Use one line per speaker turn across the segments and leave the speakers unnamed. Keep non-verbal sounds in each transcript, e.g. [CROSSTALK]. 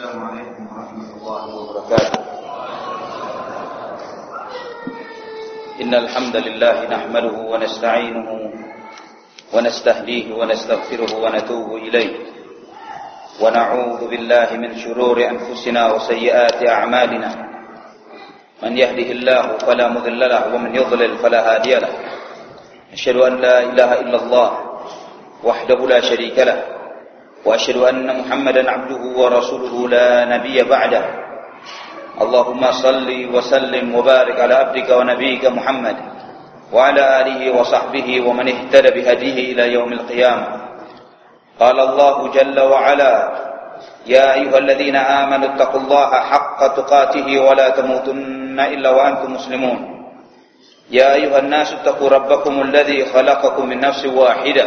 السلام عليكم ورحمة الله وبركاته. إن الحمد لله نحمده ونستعينه ونستهديه ونستغفره ونتوب إليه. ونعوذ بالله من شرور أنفسنا وسيئات أعمالنا. من يهده الله فلا مضل له ومن يضلل فلا هادي له. أشهد أن لا إله إلا الله وحده لا شريك له. وأشهد أن محمدا عبده ورسوله لا نبي بعده. اللهم صل وسلم وبارك على عبدك ونبيك محمد وعلى آله وصحبه ومن اهتدى بهديه إلى يوم القيامة. قال الله جل وعلا يا أيها الذين آمنوا اتقوا الله حق تقاته ولا تموتن إلا وأنتم مسلمون. يا أيها الناس اتقوا ربكم الذي خلقكم من نفس واحدة.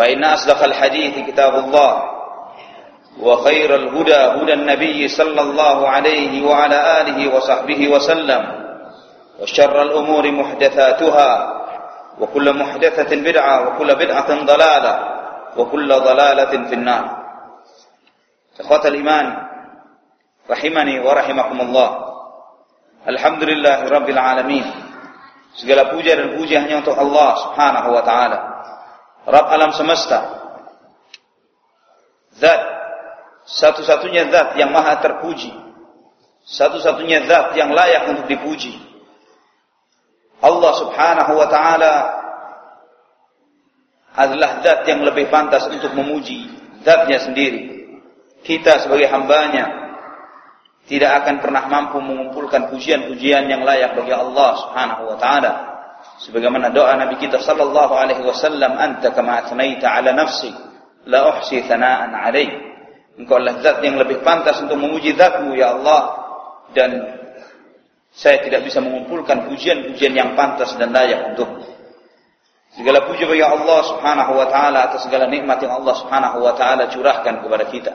فإن أصدق الحديث كتاب الله وخير الهدى هدى النبي صلى الله عليه وعلى آله وصحبه وسلم وشر الأمور محدثاتها وكل محدثة بدعة وكل بدعة ضلالة وكل ضلالة في النار. إخوة الإيمان رحمني ورحمكم الله Alhamdulillah Rabbil Alamin Segala puja dan puji hanya untuk Allah subhanahu wa ta'ala. Rabb alam semesta. Zat. Satu-satunya zat yang maha terpuji. Satu-satunya zat yang layak untuk dipuji. Allah subhanahu wa ta'ala Adalah zat yang lebih pantas untuk memuji Zatnya sendiri. Kita sebagai hambanya tidak akan pernah mampu mengumpulkan pujian-pujian yang layak bagi Allah Subhanahu wa taala. Sebagaimana doa Nabi kita sallallahu alaihi wasallam, "Anta kama athnaita ala nafsi, la uhsi thana'an 'alaik." Engkau adalah zat yang lebih pantas untuk memuji zatmu ya Allah dan saya tidak bisa mengumpulkan pujian-pujian yang pantas dan layak untukmu. Segala puji bagi Allah Subhanahu wa taala atas segala nikmat yang Allah Subhanahu wa taala curahkan kepada kita.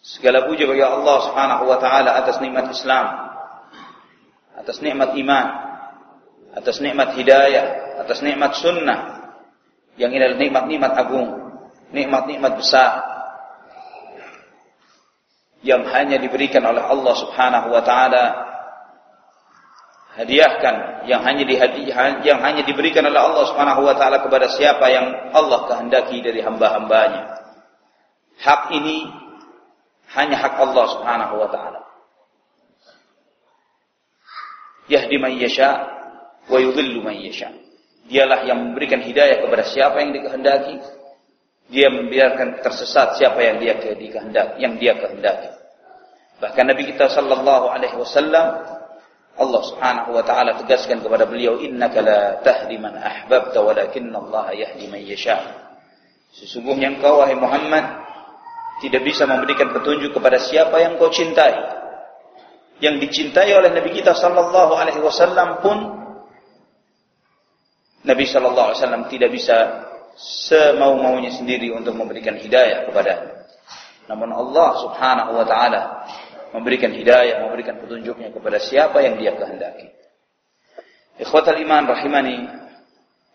Segala puji bagi Allah Subhanahu wa taala atas nikmat Islam, atas nikmat iman, atas nikmat hidayah, atas nikmat sunnah yang ini adalah nikmat-nikmat agung, nikmat-nikmat besar yang hanya diberikan oleh Allah Subhanahu wa taala hadiahkan yang hanya dihadiah yang hanya diberikan oleh Allah Subhanahu wa taala kepada siapa yang Allah kehendaki dari hamba-hambanya. Hak ini hanya hak Allah Subhanahu wa taala. Yahdi man yasha wa yudhillu man yasha. Dialah yang memberikan hidayah kepada siapa yang dikehendaki. Dia membiarkan tersesat siapa yang dia kehendaki, yang dia kehendaki. Bahkan Nabi kita sallallahu alaihi wasallam Allah Subhanahu wa taala tegaskan kepada beliau innaka la tahdi man ahbabta walakinna Allah yahdi man yasha. Sesungguhnya engkau wahai Muhammad tidak bisa memberikan petunjuk kepada siapa yang kau cintai. Yang dicintai oleh Nabi kita sallallahu alaihi wasallam pun Nabi sallallahu alaihi wasallam tidak bisa semau-maunya sendiri untuk memberikan hidayah kepada. Namun Allah Subhanahu wa taala memberikan hidayah, memberikan petunjuknya kepada siapa yang Dia kehendaki. Ikhwatal iman rahimani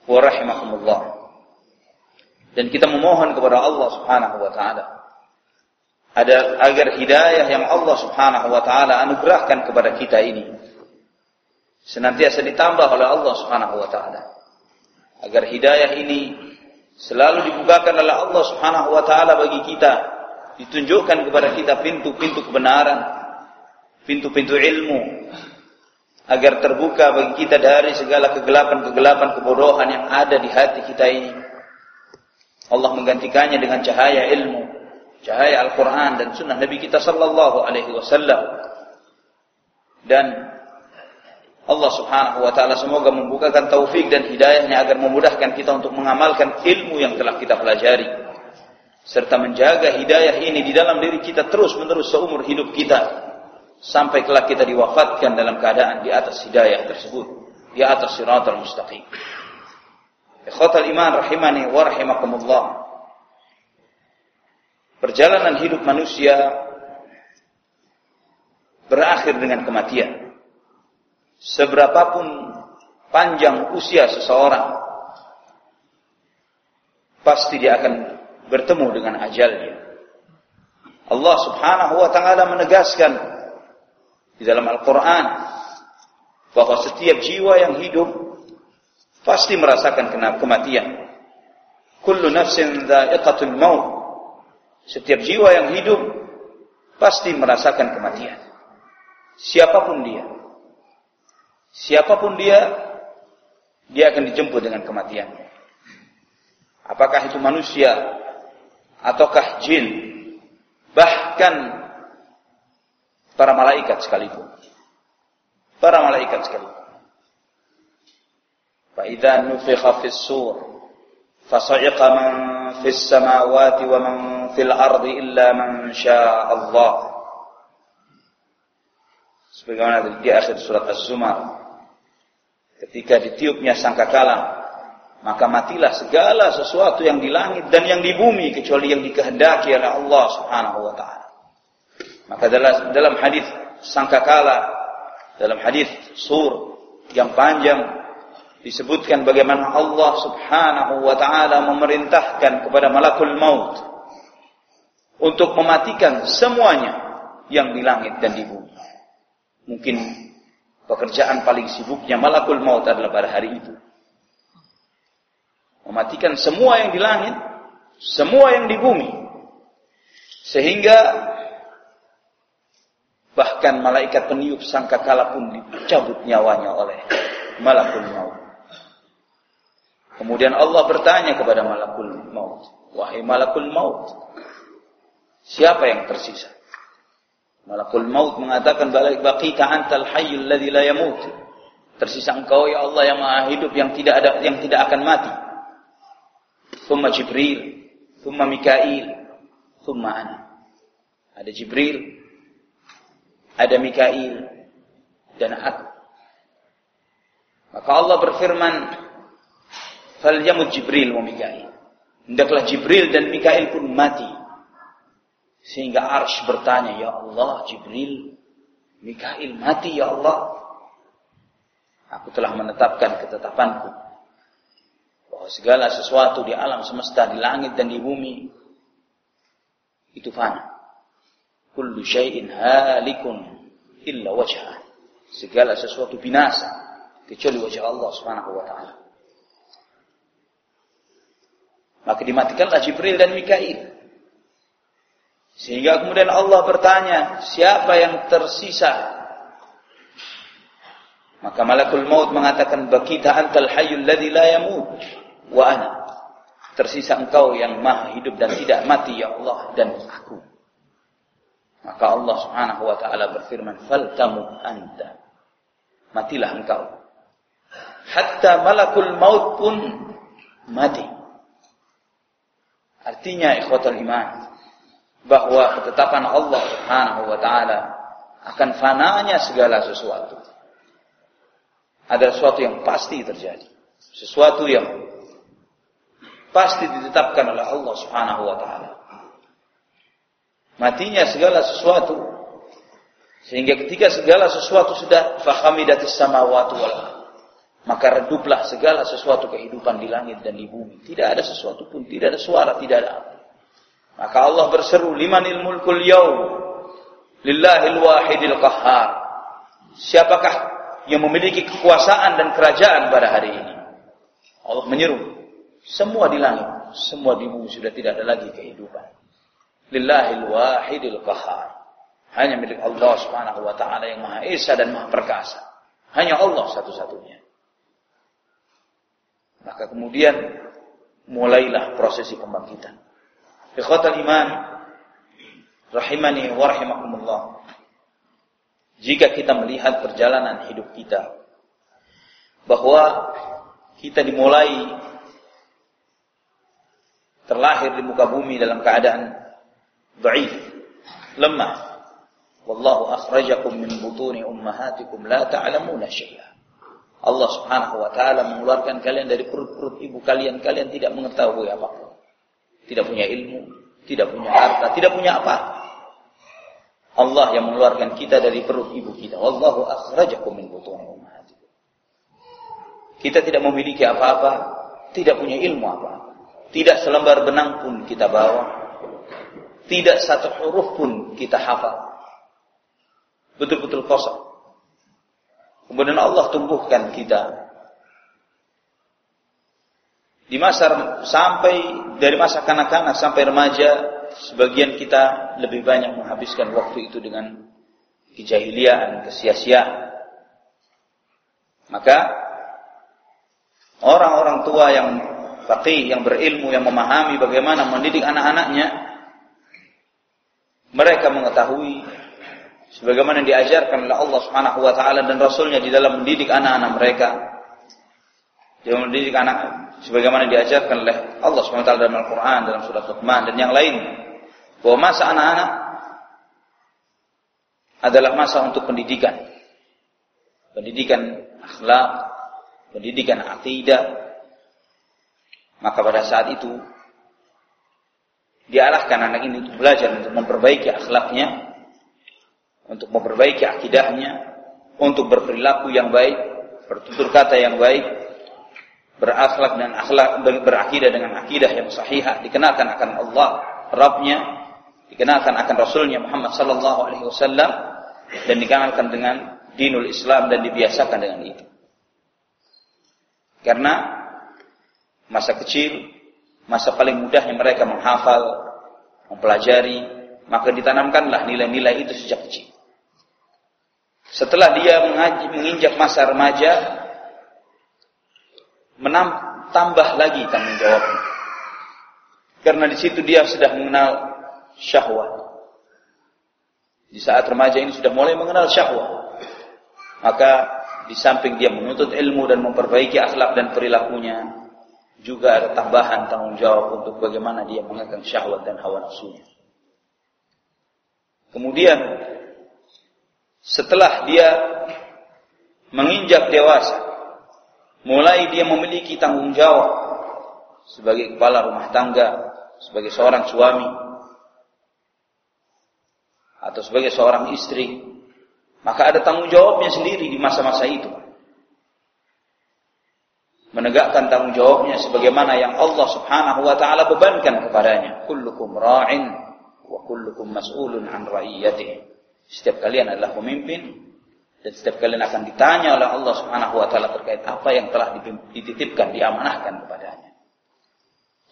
wa rahimakumullah. Dan kita memohon kepada Allah Subhanahu wa taala ada agar hidayah yang Allah Subhanahu wa taala anugerahkan kepada kita ini senantiasa ditambah oleh Allah Subhanahu wa taala. Agar hidayah ini selalu dibukakan oleh Allah Subhanahu wa taala bagi kita, ditunjukkan kepada kita pintu-pintu kebenaran, pintu-pintu ilmu agar terbuka bagi kita dari segala kegelapan-kegelapan kebodohan yang ada di hati kita ini. Allah menggantikannya dengan cahaya ilmu, cahaya Al-Quran dan sunnah Nabi kita sallallahu alaihi wasallam dan Allah subhanahu wa ta'ala semoga membukakan taufik dan hidayahnya agar memudahkan kita untuk mengamalkan ilmu yang telah kita pelajari serta menjaga hidayah ini di dalam diri kita terus menerus seumur hidup kita sampai kelak kita diwafatkan dalam keadaan di atas hidayah tersebut, di atas siratal mustaqim. Ikhwatal iman rahimani wa rahimakumullah. Perjalanan hidup manusia berakhir dengan kematian. Seberapapun panjang usia seseorang, pasti dia akan bertemu dengan ajalnya. Allah Subhanahu wa taala menegaskan di dalam Al-Qur'an bahwa setiap jiwa yang hidup pasti merasakan kematian. Kullu nafsin dha'iqatul maut. Setiap jiwa yang hidup pasti merasakan kematian. Siapa pun dia. Siapapun dia, dia akan dijemput dengan kematian. Apakah itu manusia ataukah jin, bahkan para malaikat sekalipun. Para malaikat sekalipun. فإذا نفخ في السور فصعق من في السماوات ومن في الأرض إلا من شاء الله sebagaimana di akhir surat Az-Zumar ketika ditiupnya sangkakala maka matilah segala sesuatu yang di langit dan yang di bumi kecuali yang dikehendaki oleh Allah Subhanahu wa taala maka dalam dalam hadis sangkakala dalam hadis sur yang panjang disebutkan bagaimana Allah Subhanahu wa taala memerintahkan kepada malakul maut untuk mematikan semuanya yang di langit dan di bumi. Mungkin pekerjaan paling sibuknya malakul maut adalah pada hari itu. Mematikan semua yang di langit, semua yang di bumi. Sehingga bahkan malaikat peniup sangkakala pun dicabut nyawanya oleh malakul maut. Kemudian Allah bertanya kepada malakul maut, "Wahai malakul maut, siapa yang tersisa?" Malakul maut mengatakan, "Balik baqita antal hayyul ladzi la yamut." Tersisa engkau ya Allah yang Maha hidup yang tidak ada yang tidak akan mati. Thumma Jibril, thumma Mikail, thumma ana. Ada Jibril, ada Mikail dan aku. Maka Allah berfirman, Falyamut Jibril wa Mikail. Hendaklah Jibril dan Mikail pun mati. Sehingga Arsh bertanya, Ya Allah, Jibril, Mikail mati, Ya Allah. Aku telah menetapkan ketetapanku. Bahwa segala sesuatu di alam semesta, di langit dan di bumi, itu fana. Kullu syai'in halikun illa wajah. Segala sesuatu binasa, kecuali wajah Allah subhanahu wa ta'ala. Maka dimatikanlah Jibril dan Mikail. Sehingga kemudian Allah bertanya, siapa yang tersisa? Maka malakul maut mengatakan, Bakita antal hayyul ladhi la yamut. Wa ana. Tersisa engkau yang maha hidup dan tidak mati, ya Allah, dan aku. Maka Allah subhanahu wa ta'ala berfirman, Faltamu anta. Matilah engkau. Hatta malakul maut pun mati. Artinya ikhwatul iman bahwa ketetapan Allah Subhanahu wa taala akan fananya segala sesuatu. Ada sesuatu yang pasti terjadi. Sesuatu yang pasti ditetapkan oleh Allah Subhanahu wa taala. Matinya segala sesuatu sehingga ketika segala sesuatu sudah fahamidatis samawati wal maka reduplah segala sesuatu kehidupan di langit dan di bumi. Tidak ada sesuatu pun, tidak ada suara, tidak ada apa. Maka Allah berseru, limanil mulkul yaum, lillahil wahidil qahhar. Siapakah yang memiliki kekuasaan dan kerajaan pada hari ini? Allah menyeru, semua di langit, semua di bumi sudah tidak ada lagi kehidupan. Lillahil wahidil qahhar. Hanya milik Allah Subhanahu wa taala yang Maha Esa dan Maha Perkasa. Hanya Allah satu-satunya. Maka kemudian mulailah prosesi kebangkitan. Ikhwatal iman rahimani wa rahimakumullah. Jika kita melihat perjalanan hidup kita bahwa kita dimulai terlahir di muka bumi dalam keadaan dhaif, lemah, Wallahu akhrajakum min butuni ummahatikum la ta'lamuna syai'a. Allah Subhanahu wa taala mengeluarkan kalian dari perut-perut ibu kalian, kalian tidak mengetahui apa-apa. Tidak punya ilmu, tidak punya harta, tidak punya apa. Allah yang mengeluarkan kita dari perut ibu kita. Wallahu akhrajakum min butuni ummahatikum. Kita tidak memiliki apa-apa, tidak punya ilmu apa-apa. Tidak selembar benang pun kita bawa. Tidak satu huruf pun kita hafal. Betul-betul kosong. Kemudian Allah tumbuhkan kita di masa sampai dari masa kanak-kanak sampai remaja sebagian kita lebih banyak menghabiskan waktu itu dengan kejahiliaan, kesia-siaan. Maka orang-orang tua yang faqih, yang berilmu, yang memahami bagaimana mendidik anak-anaknya, mereka mengetahui sebagaimana diajarkan oleh Allah Subhanahu wa taala dan rasulnya di dalam mendidik anak-anak mereka. Dia mendidik anak sebagaimana diajarkan oleh Allah taala dalam Al-Qur'an, dalam surat Luqman dan yang lain. Bahwa masa anak-anak adalah masa untuk pendidikan. Pendidikan akhlak, pendidikan akidah. Maka pada saat itu diarahkan anak ini untuk belajar untuk memperbaiki akhlaknya, untuk memperbaiki akidahnya, untuk berperilaku yang baik, bertutur kata yang baik, berakhlak dan akhlak berakidah dengan akidah yang sahihah, dikenalkan akan Allah, Rabbnya, dikenalkan akan Rasulnya Muhammad sallallahu alaihi wasallam dan dikenalkan dengan dinul Islam dan dibiasakan dengan itu. Karena masa kecil, masa paling mudahnya mereka menghafal, mempelajari, maka ditanamkanlah nilai-nilai itu sejak kecil. Setelah dia menginjak masa remaja, menambah lagi tanggung jawabnya. Karena di situ dia sudah mengenal syahwat. Di saat remaja ini sudah mulai mengenal syahwat. Maka di samping dia menuntut ilmu dan memperbaiki akhlak dan perilakunya, juga ada tambahan tanggung jawab untuk bagaimana dia mengekang syahwat dan hawa nafsunya. Kemudian setelah dia menginjak dewasa, mulai dia memiliki tanggung jawab sebagai kepala rumah tangga, sebagai seorang suami, atau sebagai seorang istri, maka ada tanggung jawabnya sendiri di masa-masa itu. Menegakkan tanggung jawabnya sebagaimana yang Allah Subhanahu wa taala bebankan kepadanya. Kullukum ra'in wa kullukum mas'ulun an ra'iyatihi. Setiap kalian adalah pemimpin dan setiap kalian akan ditanya oleh Allah Subhanahu wa taala terkait apa yang telah dititipkan, diamanahkan kepadanya.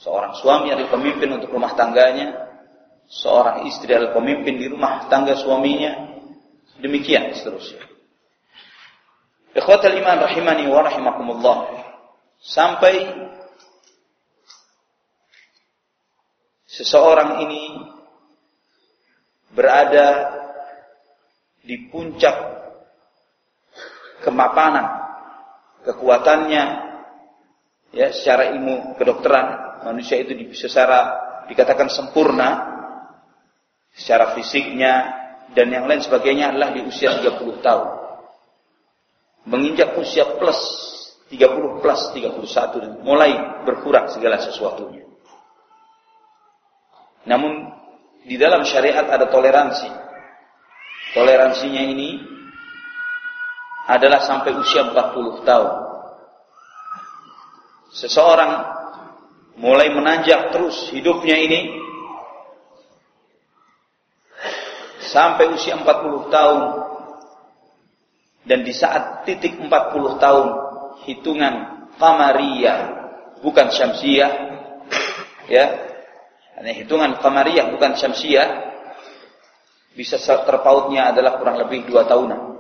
Seorang suami adalah pemimpin untuk rumah tangganya, seorang istri adalah pemimpin di rumah tangga suaminya, demikian seterusnya. Ikhwatal iman rahimani wa rahimakumullah. Sampai seseorang ini berada di puncak kemapanan, kekuatannya, ya secara ilmu kedokteran manusia itu secara dikatakan sempurna secara fisiknya dan yang lain sebagainya adalah di usia 30 tahun. Menginjak usia plus 30 plus 31 dan mulai berkurang segala sesuatunya. Namun di dalam syariat ada toleransi Toleransinya ini adalah sampai usia 40 tahun. Seseorang mulai menanjak terus hidupnya ini sampai usia 40 tahun dan di saat titik 40 tahun hitungan qamariyah bukan syamsiyah ya hitungan qamariyah bukan syamsiyah bisa terpautnya adalah kurang lebih dua tahunan.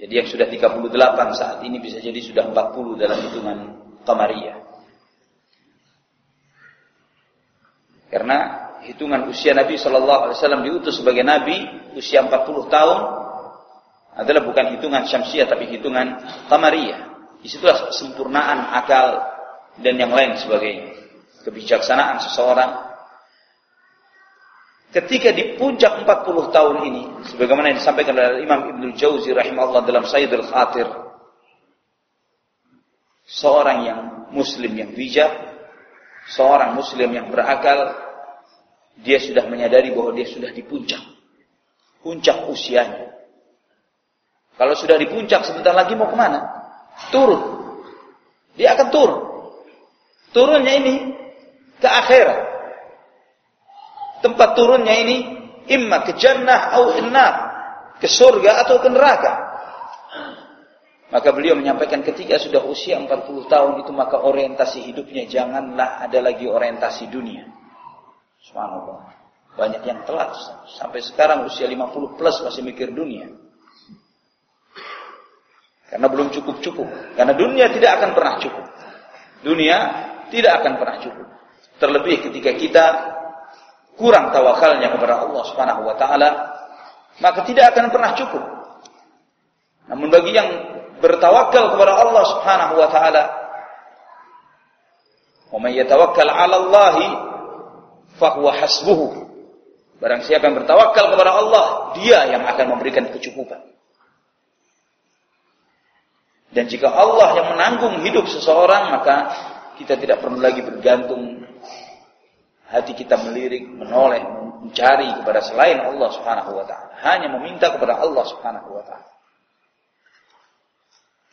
Jadi yang sudah 38 saat ini bisa jadi sudah 40 dalam hitungan Qamariyah. Karena hitungan usia Nabi Shallallahu Alaihi Wasallam diutus sebagai Nabi usia 40 tahun adalah bukan hitungan Syamsiah tapi hitungan Qamariyah. Di situlah kesempurnaan akal dan yang lain sebagainya. Kebijaksanaan seseorang ketika di puncak 40 tahun ini sebagaimana yang disampaikan oleh Imam Ibnu Jauzi rahimahullah dalam Sayyidul Khatir seorang yang muslim yang bijak seorang muslim yang berakal dia sudah menyadari bahwa dia sudah di puncak puncak usianya. Kalau sudah di puncak sebentar lagi mau ke mana? Turun. Dia akan turun. Turunnya ini ke akhirat tempat turunnya ini imma ke jannah atau innar ke surga atau ke neraka. Maka beliau menyampaikan ketika sudah usia 40 tahun itu maka orientasi hidupnya janganlah ada lagi orientasi dunia. Subhanallah. Banyak yang telat. Sampai sekarang usia 50 plus masih mikir dunia. Karena belum cukup-cukup. Karena dunia tidak akan pernah cukup. Dunia tidak akan pernah cukup. Terlebih ketika kita kurang tawakalnya kepada Allah Subhanahu wa taala, maka tidak akan pernah cukup. Namun bagi yang bertawakal kepada Allah Subhanahu wa taala, "Wa yatawakkal 'ala Allah fa huwa hasbuhu." Barang siapa yang bertawakal kepada Allah, dia yang akan memberikan kecukupan. Dan jika Allah yang menanggung hidup seseorang, maka kita tidak perlu lagi bergantung hati kita melirik, menoleh, mencari kepada selain Allah Subhanahu wa taala, hanya meminta kepada Allah Subhanahu wa taala.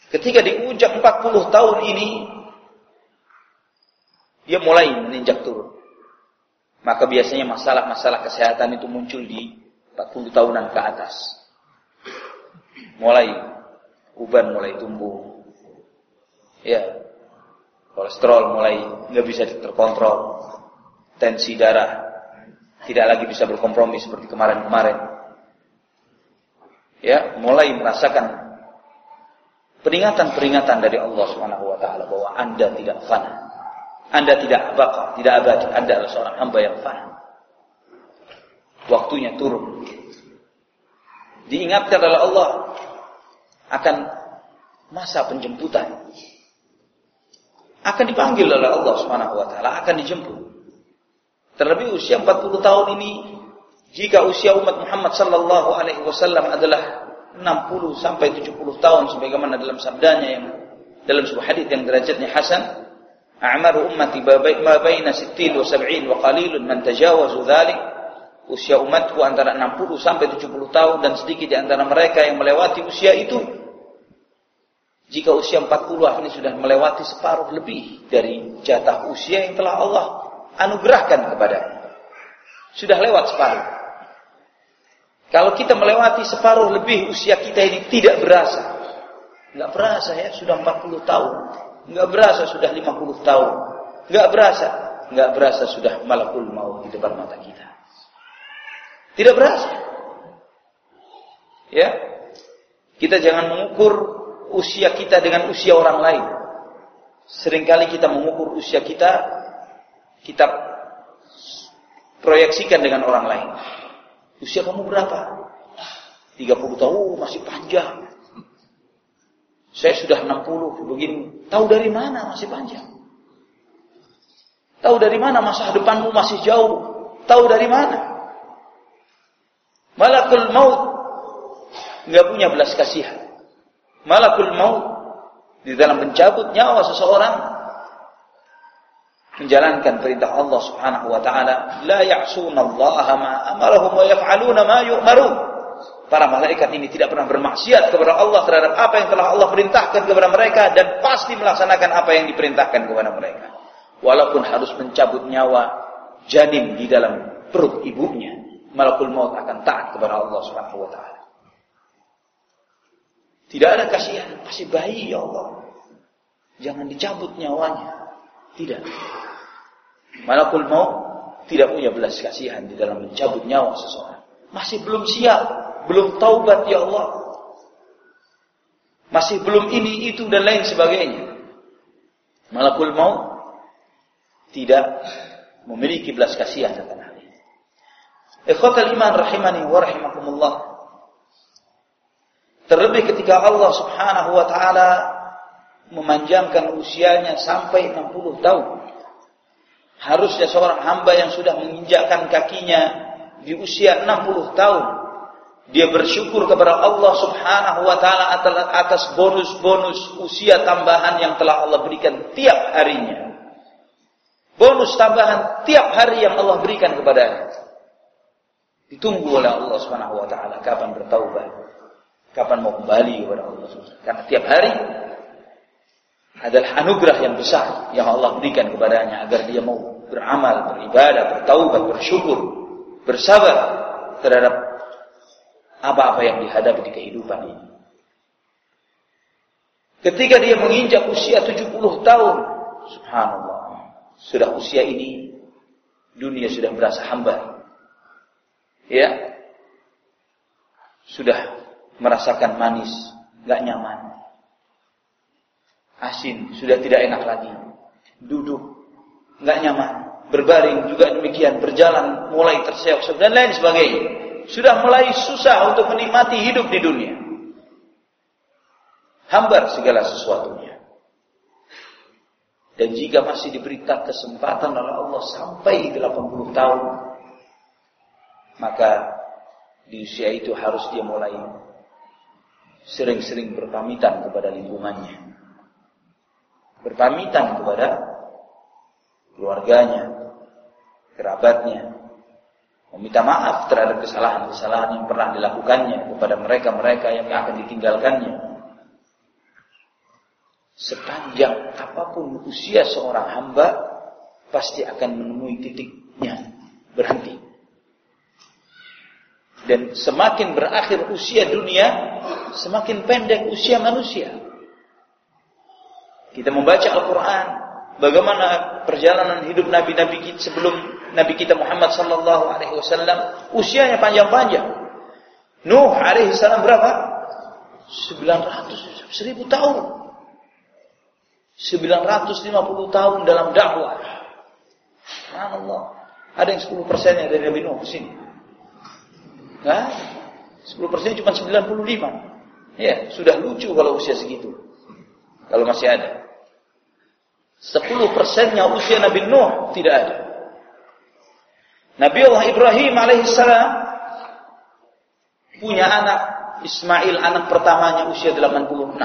Ketika di puncak 40 tahun ini dia mulai meninjak turun. Maka biasanya masalah-masalah kesehatan itu muncul di 40 tahunan ke atas. Mulai uban mulai tumbuh. Ya. Kolesterol mulai nggak bisa terkontrol tensi darah tidak lagi bisa berkompromi seperti kemarin-kemarin. Ya, mulai merasakan peringatan-peringatan dari Allah Subhanahu wa taala bahwa Anda tidak fana. Anda tidak bakal, tidak abadi. Anda adalah seorang hamba yang fana. Waktunya turun. Diingatkan oleh Allah akan masa penjemputan. Akan dipanggil oleh Allah Subhanahu wa taala, akan dijemput. Terlebih usia 40 tahun ini jika usia umat Muhammad sallallahu alaihi wasallam adalah 60 sampai 70 tahun sebagaimana dalam sabdanya yang dalam sebuah hadis yang derajatnya hasan a'maru ummati ma baina 60 wa 70 wa qalilun man tajawazu dhalik usia umatku antara 60 sampai 70 tahun dan sedikit di antara mereka yang melewati usia itu jika usia 40 ini sudah melewati separuh lebih dari jatah usia yang telah Allah anugerahkan kepadanya. Sudah lewat separuh. Kalau kita melewati separuh lebih usia kita ini tidak berasa. Enggak berasa ya, sudah 40 tahun. Enggak berasa sudah 50 tahun. Enggak berasa. Enggak berasa sudah malakul maut di depan mata kita. Tidak berasa. Ya. Kita jangan mengukur usia kita dengan usia orang lain. Seringkali kita mengukur usia kita kita proyeksikan dengan orang lain. Usia kamu berapa? 30 tahun, masih panjang. Saya sudah 60, begini. Tahu dari mana masih panjang? Tahu dari mana masa depanmu masih jauh? Tahu dari mana? Malakul maut nggak punya belas kasihan. Malakul maut di dalam mencabut nyawa seseorang menjalankan perintah Allah Subhanahu wa taala, la ya'sunallaha ma amarahum wa yaf'aluna ma yu'marun. Para malaikat ini tidak pernah bermaksiat kepada Allah terhadap apa yang telah Allah perintahkan kepada mereka dan pasti melaksanakan apa yang diperintahkan kepada mereka. Walaupun harus mencabut nyawa janin di dalam perut ibunya, malakul maut akan taat kepada Allah Subhanahu wa taala. Tidak ada kasihan, masih bayi ya Allah. Jangan dicabut nyawanya. Tidak. Malakul maut tidak punya belas kasihan di dalam mencabut nyawa seseorang. Masih belum siap, belum taubat ya Allah. Masih belum ini itu dan lain sebagainya. Malakul maut tidak memiliki belas kasihan akan hal ini. Ikhwatal iman rahimani wa rahimakumullah. Terlebih ketika Allah Subhanahu wa taala memanjangkan usianya sampai 60 tahun. Harusnya seorang hamba yang sudah menginjakkan kakinya di usia 60 tahun dia bersyukur kepada Allah Subhanahu wa taala atas bonus-bonus usia tambahan yang telah Allah berikan tiap harinya. Bonus tambahan tiap hari yang Allah berikan kepadanya. Ditunggu oleh Allah Subhanahu wa taala kapan bertaubat. Kapan mau kembali kepada Allah Subhanahu Karena tiap hari adalah anugerah yang besar yang Allah berikan kepadanya agar dia mau beramal, beribadah, bertaubat, bersyukur, bersabar terhadap apa-apa yang dihadapi di kehidupan ini. Ketika dia menginjak usia 70 tahun, subhanallah, sudah usia ini dunia sudah berasa hamba. Ya. Sudah merasakan manis, gak nyaman. Asin, sudah tidak enak lagi. Duduk, gak nyaman. Berbaring juga demikian, berjalan mulai terseok dan lain sebagainya. Sudah mulai susah untuk menikmati hidup di dunia. Hambar segala sesuatunya. Dan jika masih diberikan kesempatan oleh Allah sampai 80 tahun, maka di usia itu harus dia mulai sering-sering berpamitan kepada lingkungannya. Berpamitan kepada keluarganya, kerabatnya, meminta maaf terhadap kesalahan-kesalahan yang pernah dilakukannya kepada mereka-mereka yang akan ditinggalkannya. Sepanjang apa pun usia seorang hamba, pasti akan menemui titiknya berhenti. Dan semakin berakhir usia dunia, semakin pendek usia manusia. Kita membaca Al-Quran, bagaimana perjalanan hidup nabi-nabi kita sebelum Nabi kita Muhammad sallallahu alaihi wasallam usianya panjang-panjang. Nuh alaihi salam berapa? 900 1000 tahun. 950 tahun dalam dakwah. Allah. Ada yang 10 persennya dari Nabi Nuh sini. Nah, 10 persen cuma 95. Ya, sudah lucu kalau usia segitu. Kalau masih ada. 10 persennya usia Nabi Nuh tidak ada. Nabi Allah Ibrahim alaihissalam punya anak Ismail anak pertamanya usia 86.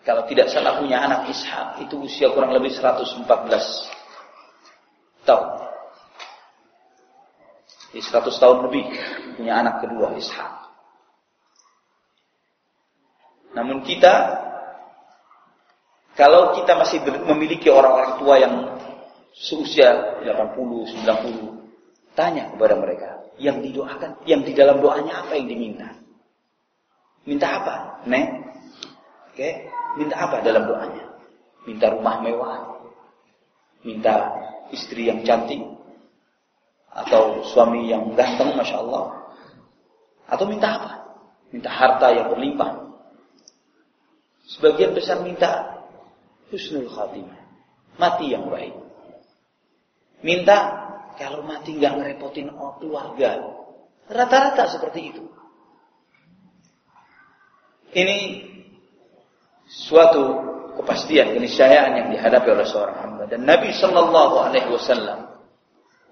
Kalau tidak salah punya anak Ishak itu usia kurang lebih 114 tahun. Di 100 tahun lebih punya anak kedua Ishak. Namun kita kalau kita masih memiliki orang-orang tua yang seusia 80, 90, tanya kepada mereka yang didoakan, yang di dalam doanya apa yang diminta? Minta apa? Nek? Oke, minta apa dalam doanya? Minta rumah mewah, minta istri yang cantik, atau suami yang ganteng, masya Allah, atau minta apa? Minta harta yang berlimpah. Sebagian besar minta husnul khatimah, mati yang baik. Minta kalau mati nggak ngerepotin keluarga. Rata-rata seperti itu. Ini suatu kepastian, keniscayaan yang dihadapi oleh seorang hamba. Dan Nabi Shallallahu Alaihi Wasallam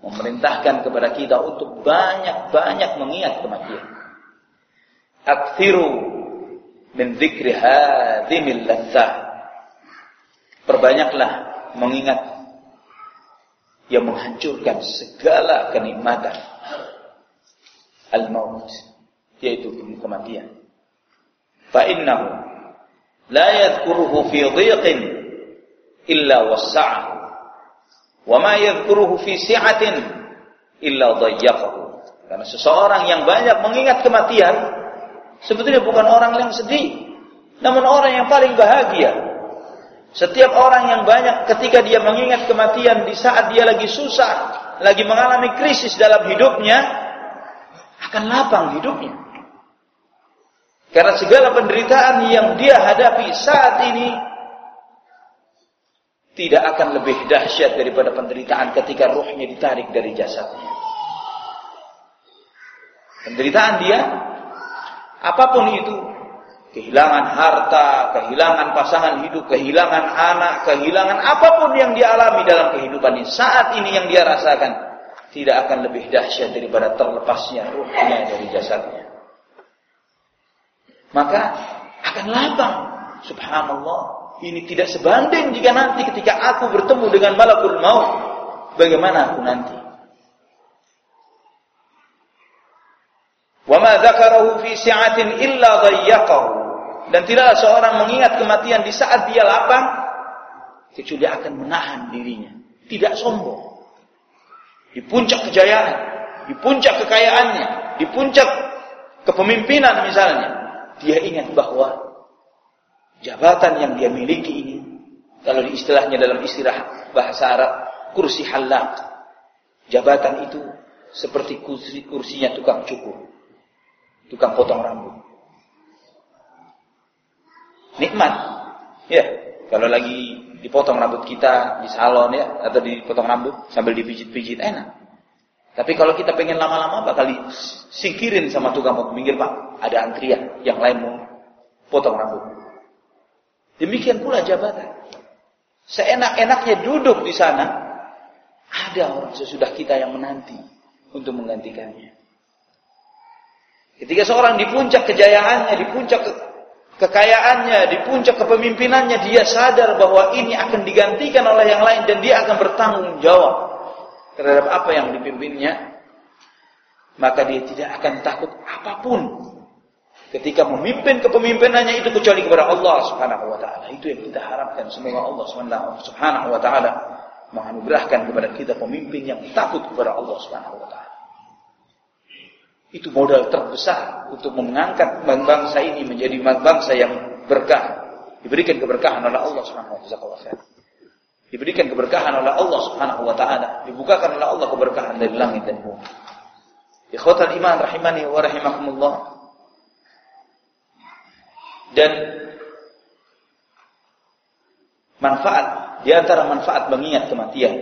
memerintahkan kepada kita untuk banyak-banyak mengingat kematian. Akthiru min dzikri hadhimil ladzah. Perbanyaklah mengingat yang menghancurkan segala kenikmatan al-maut yaitu kematian. Fa innahu la yadhkuruhu fi dhiqin illa wassa'ahu wa ma yadhkuruhu fi si'atin illa dhayyaqahu karena seseorang yang banyak mengingat kematian sebetulnya bukan orang yang sedih namun orang yang paling bahagia setiap orang yang banyak ketika dia mengingat kematian di saat dia lagi susah, lagi mengalami krisis dalam hidupnya, akan lapang hidupnya. Karena segala penderitaan yang dia hadapi saat ini tidak akan lebih dahsyat daripada penderitaan ketika ruhnya ditarik dari jasadnya. Penderitaan dia, apa pun itu, kehilangan harta, kehilangan pasangan hidup, kehilangan anak, kehilangan apa pun yang dia alami dalam kehidupan ini. Saat ini yang dia rasakan tidak akan lebih dahsyat daripada terlepasnya ruhnya dari jasadnya. Maka akan lapang. Subhanallah. Ini tidak sebanding jika nanti ketika aku bertemu dengan malakul maut. Bagaimana aku nanti? Wa ma dzakarahu fi si'atin illa dhayyaqahu. Dan tidaklah seorang mengingat kematian di saat dia lapang kecuali akan menahan dirinya, tidak sombong. Di puncak kejayaan, di puncak kekayaannya, di puncak kepemimpinan misalnya, dia ingat bahwa jabatan yang dia miliki ini kalau di istilahnya dalam istilah bahasa Arab kursi halak jabatan itu seperti kursi kursinya tukang cukur tukang potong rambut. Nikmat. Ya kalau lagi dipotong rambut kita di salon ya atau dipotong rambut sambil dipijit-pijit enak. Tapi kalau kita pengen lama-lama bakal disingkirin sama tukang potong minggir pak. Ada antrian yang lain mau potong rambut. Demikian pula jabatan. Seenak-enaknya duduk di sana ada orang sesudah kita yang menanti untuk menggantikannya ketika seorang di puncak kejayaannya di puncak kekayaannya, di puncak kepemimpinannya, dia sadar bahwa ini akan digantikan oleh yang lain dan dia akan bertanggung jawab terhadap apa yang dipimpinnya. Maka dia tidak akan takut apa pun ketika memimpin kepemimpinannya itu kecuali kepada Allah Subhanahu wa taala. Itu yang kita harapkan semoga Allah Subhanahu wa taala menganugerahkan kepada kita pemimpin yang takut kepada Allah Subhanahu wa taala. Itu modal terbesar untuk mengangkat bangsa ini menjadi bangsa yang berkah. Diberikan keberkahan oleh Allah Subhanahu wa taala. Diberikan keberkahan oleh Allah Subhanahu wa taala, dibukakan oleh Allah keberkahan dari langit dan bumi. Ikhwatal iman rahimani wa rahimakumullah. Dan manfaat di antara manfaat mengingat kematian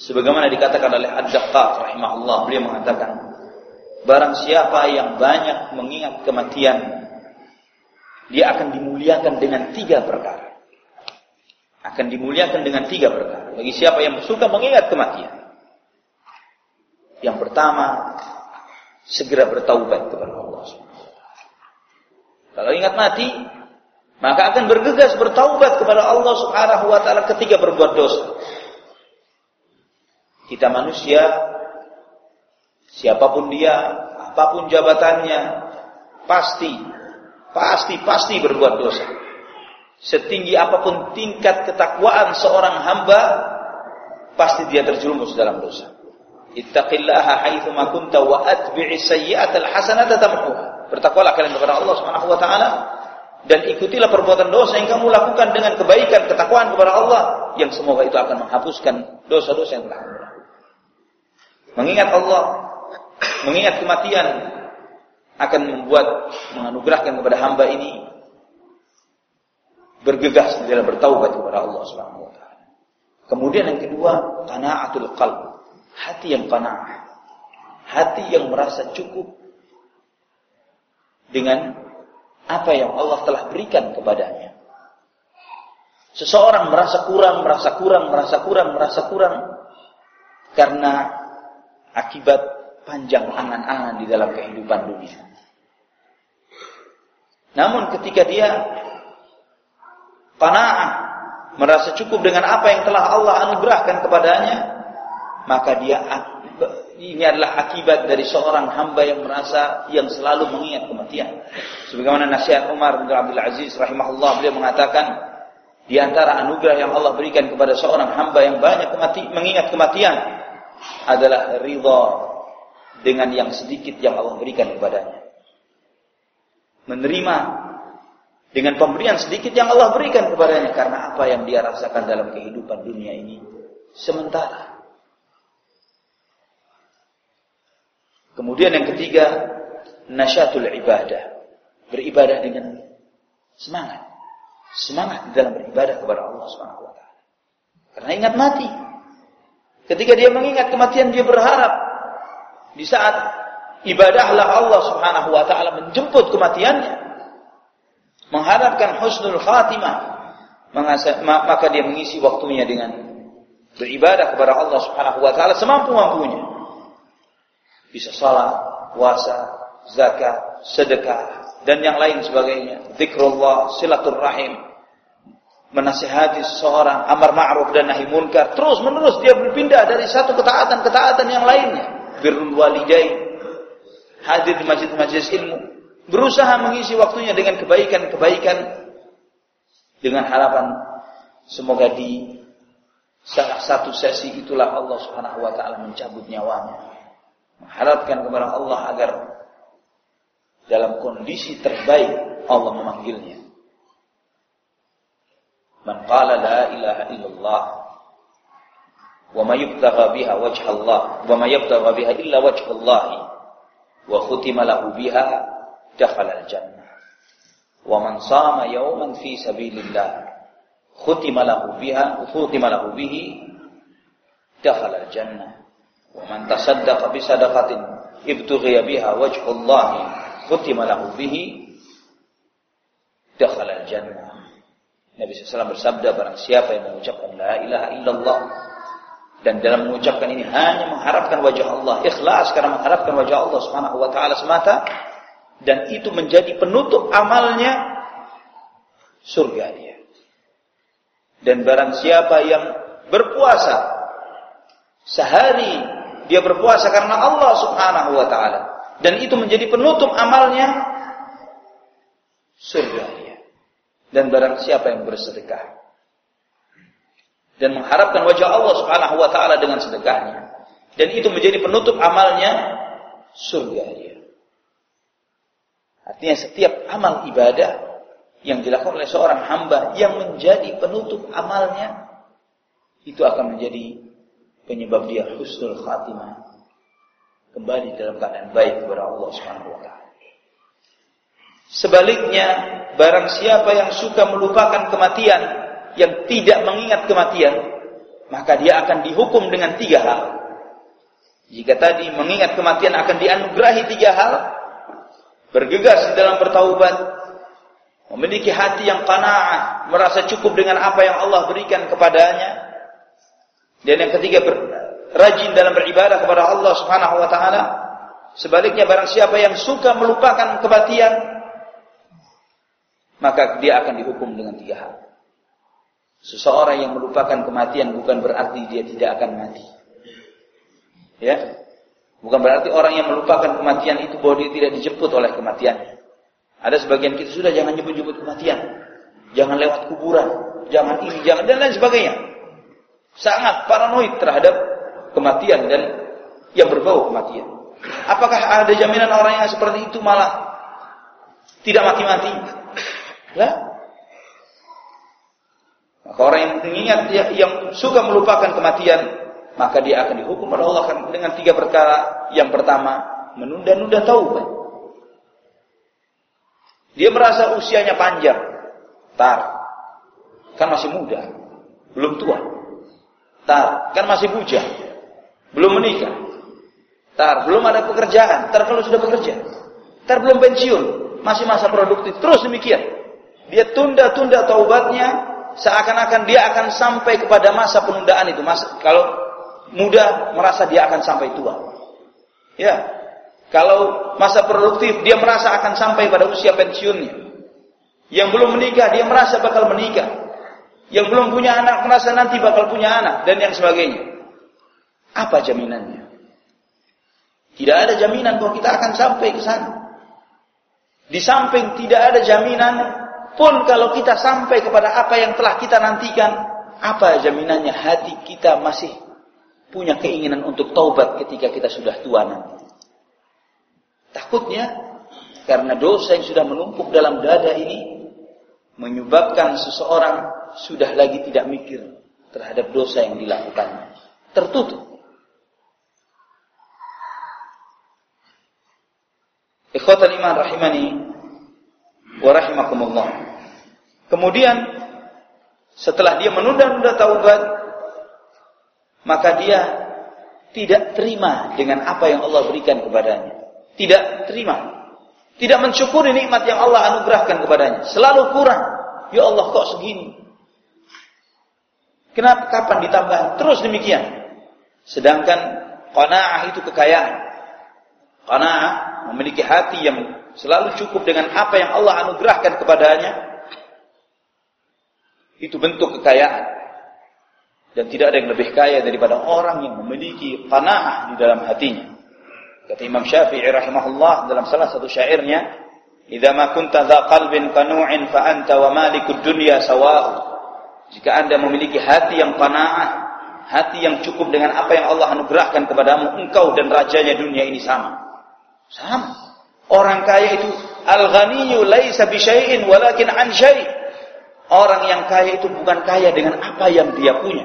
sebagaimana dikatakan oleh Ad-Daqqaq rahimahullah beliau mengatakan Barang siapa yang banyak mengingat kematian, dia akan dimuliakan dengan tiga perkara. Akan dimuliakan dengan tiga perkara. Bagi siapa yang suka mengingat kematian. Yang pertama, segera bertaubat kepada Allah Kalau ingat mati, maka akan bergegas bertaubat kepada Allah Subhanahu wa taala ketika berbuat dosa. Kita manusia Siapa pun dia, apa pun jabatannya, pasti, pasti, pasti berbuat dosa. Setinggi apa pun tingkat ketakwaan seorang hamba, pasti dia terjerumus dalam dosa. Ittaqillaha haitsu ma kunta wa atbi'is sayyi'atal hasanata tamhuha. Bertakwalah kalian kepada Allah Subhanahu wa taala dan ikutilah perbuatan dosa yang kamu lakukan dengan kebaikan, ketakwaan kepada Allah yang semoga itu akan menghapuskan dosa-dosa yang telah kamu lakukan. Mengingat Allah mengingat kematian akan membuat menganugerahkan kepada hamba ini bergegas dalam bertaubat kepada Allah Subhanahu wa taala. Kemudian yang kedua, qanaatul qalb, hati yang qanaah. Hati yang merasa cukup dengan apa yang Allah telah berikan kepadanya. Seseorang merasa kurang, merasa kurang, merasa kurang, merasa kurang karena akibat panjang angan-angan di dalam kehidupan dunia. Namun ketika dia qanaah, merasa cukup dengan apa yang telah Allah anugerahkan kepadanya, maka dia ini adalah akibat dari seorang hamba yang merasa yang selalu mengingat kematian. Sebagaimana nasihat Umar bin Abdul Aziz rahimahullah beliau mengatakan di antara anugerah yang Allah berikan kepada seorang hamba yang banyak mengingat kematian adalah ridha dengan yang sedikit yang Allah berikan kepadanya. Menerima dengan pemberian sedikit yang Allah berikan kepadanya karena apa yang dia rasakan dalam kehidupan dunia ini sementara. Kemudian yang ketiga, nasyatul ibadah. Beribadah dengan semangat. Semangat dalam beribadah kepada Allah Subhanahu wa taala. Karena ingat mati. Ketika dia mengingat kematian dia berharap di saat ibadahlah Allah Subhanahu wa taala menjemput kematiannya, mengharapkan husnul khatimah, maka dia mengisi waktunya dengan beribadah kepada Allah Subhanahu wa taala semampu-mampunya. Bisa salat, puasa, zakat, sedekah dan yang lain sebagainya. Zikrullah, silaturrahim, menasihati seseorang, amar ma'ruf dan nahi munkar. Terus menerus dia berpindah dari satu ketaatan-ketaatan yang lainnya. Birrul walidain, hadir di masjid-masjid ilmu, berusaha mengisi waktunya dengan kebaikan-kebaikan dengan harapan semoga di salah satu sesi itulah Allah Subhanahu wa taala mencabut nyawanya. Mengharapkan kepada Allah agar dalam kondisi terbaik Allah memanggilnya. Man qala la ilaha illallah wa ma yubtagha biha wajha Allah wa ma yubtagha biha illa wajha Allah wa khutima lahu biha dakhala al-jannah. Wa man sama yawman fi sabilillah khutima lahu biha khutima lahu bihi dakhala al-jannah. Wa man tasaddaqa bi sadaqatin ibtughiya biha wajhu Allah khutima lahu bihi dakhala al-jannah. Nabi SAW bersabda barang siapa yang mengucapkan la ilaha illallah dan dalam mengucapkan ini hanya mengharapkan wajah Allah, ikhlas karena mengharapkan wajah Allah Subhanahu wa taala semata. Dan itu menjadi penutup amalnya surga dia. Dan barang siapa yang berpuasa sehari dia berpuasa karena Allah Subhanahu wa taala dan itu menjadi penutup amalnya surga dia. Dan barang siapa yang bersedekah dan mengharapkan wajah Allah Subhanahu wa taala dengan sedekahnya dan itu menjadi penutup amalnya surga dia. Artinya setiap amal ibadah yang dilakukan oleh seorang hamba yang menjadi penutup amalnya itu akan menjadi penyebab dia husnul khatimah kembali dalam keadaan baik kepada Allah Subhanahu wa taala. Sebaliknya, barang siapa yang suka melupakan kematian, yang tidak mengingat kematian, maka dia akan dihukum dengan tiga hal. Jika tadi mengingat kematian akan dianugerahi tiga hal, bergegas dalam bertaubat, memiliki hati yang qanaah, merasa cukup dengan apa yang Allah berikan kepadanya, dan yang ketiga ber, rajin dalam beribadah kepada Allah Subhanahu wa taala. Sebaliknya barang siapa yang suka melupakan kematian, maka dia akan dihukum dengan tiga hal. Seseorang yang melupakan kematian bukan berarti dia tidak akan mati. Ya. Bukan berarti orang yang melupakan kematian itu bahwa dia tidak dijemput oleh kematian. Ada sebagian kita sudah jangan jemput-jemput kematian. Jangan lewat kuburan, jangan ini, jangan dan lain sebagainya. Sangat paranoid terhadap kematian dan yang berbau kematian. Apakah ada jaminan orang yang seperti itu malah tidak mati-mati? Ya. Maka orang yang mengingat yang suka melupakan kematian, maka dia akan dihukum oleh Allah dengan tiga perkara. Yang pertama, menunda-nunda taubat. Dia merasa usianya panjang. Tar. Kan masih muda. Belum tua. Tar. Kan masih bujang. Belum menikah. Tar. Belum ada pekerjaan. Tar kalau sudah bekerja. Tar belum pensiun. Masih masa produktif. Terus demikian. Dia tunda-tunda taubatnya seakan-akan dia akan sampai kepada masa penundaan itu. Mas, kalau muda merasa dia akan sampai tua. Ya. Kalau masa produktif dia merasa akan sampai pada usia pensiunnya. Yang belum menikah dia merasa bakal menikah. Yang belum punya anak merasa nanti bakal punya anak dan yang sebagainya. Apa jaminannya? Tidak ada jaminan bahwa kita akan sampai ke sana. Di samping tidak ada jaminan pun kalau kita sampai kepada apa yang telah kita nantikan, apa jaminannya hati kita masih punya keinginan untuk taubat ketika kita sudah tua nanti. Takutnya karena dosa yang sudah menumpuk dalam dada ini menyebabkan seseorang sudah lagi tidak mikir terhadap dosa yang dilakukannya. Tertutup. Ikhwatan iman rahimani wa rahimakumullah. Kemudian setelah dia menunda-nunda taubat, maka dia tidak terima dengan apa yang Allah berikan kepadanya. Tidak terima. Tidak mensyukuri nikmat yang Allah anugerahkan kepadanya. Selalu kurang. Ya Allah kok segini. Kenapa kapan ditambah? Terus demikian. Sedangkan qanaah itu kekayaan. Qanaah memiliki hati yang selalu cukup dengan apa yang Allah anugerahkan kepadanya. Itu bentuk kekayaan. Dan tidak ada yang lebih kaya daripada orang yang memiliki qanaah di dalam hatinya. Kata Imam Syafi'i rahimahullah dalam salah satu syairnya, "Idza ma kunta dza qalbin qanu'in fa anta wa malikud dunya sawa'u." Jika Anda memiliki hati yang qanaah, hati yang cukup dengan apa yang Allah anugerahkan kepadamu, engkau dan rajanya dunia ini sama. Sama. Orang kaya itu al-ghaniyyu laisa bi syai'in walakin an syai'. Orang yang kaya itu bukan kaya dengan apa yang dia punya,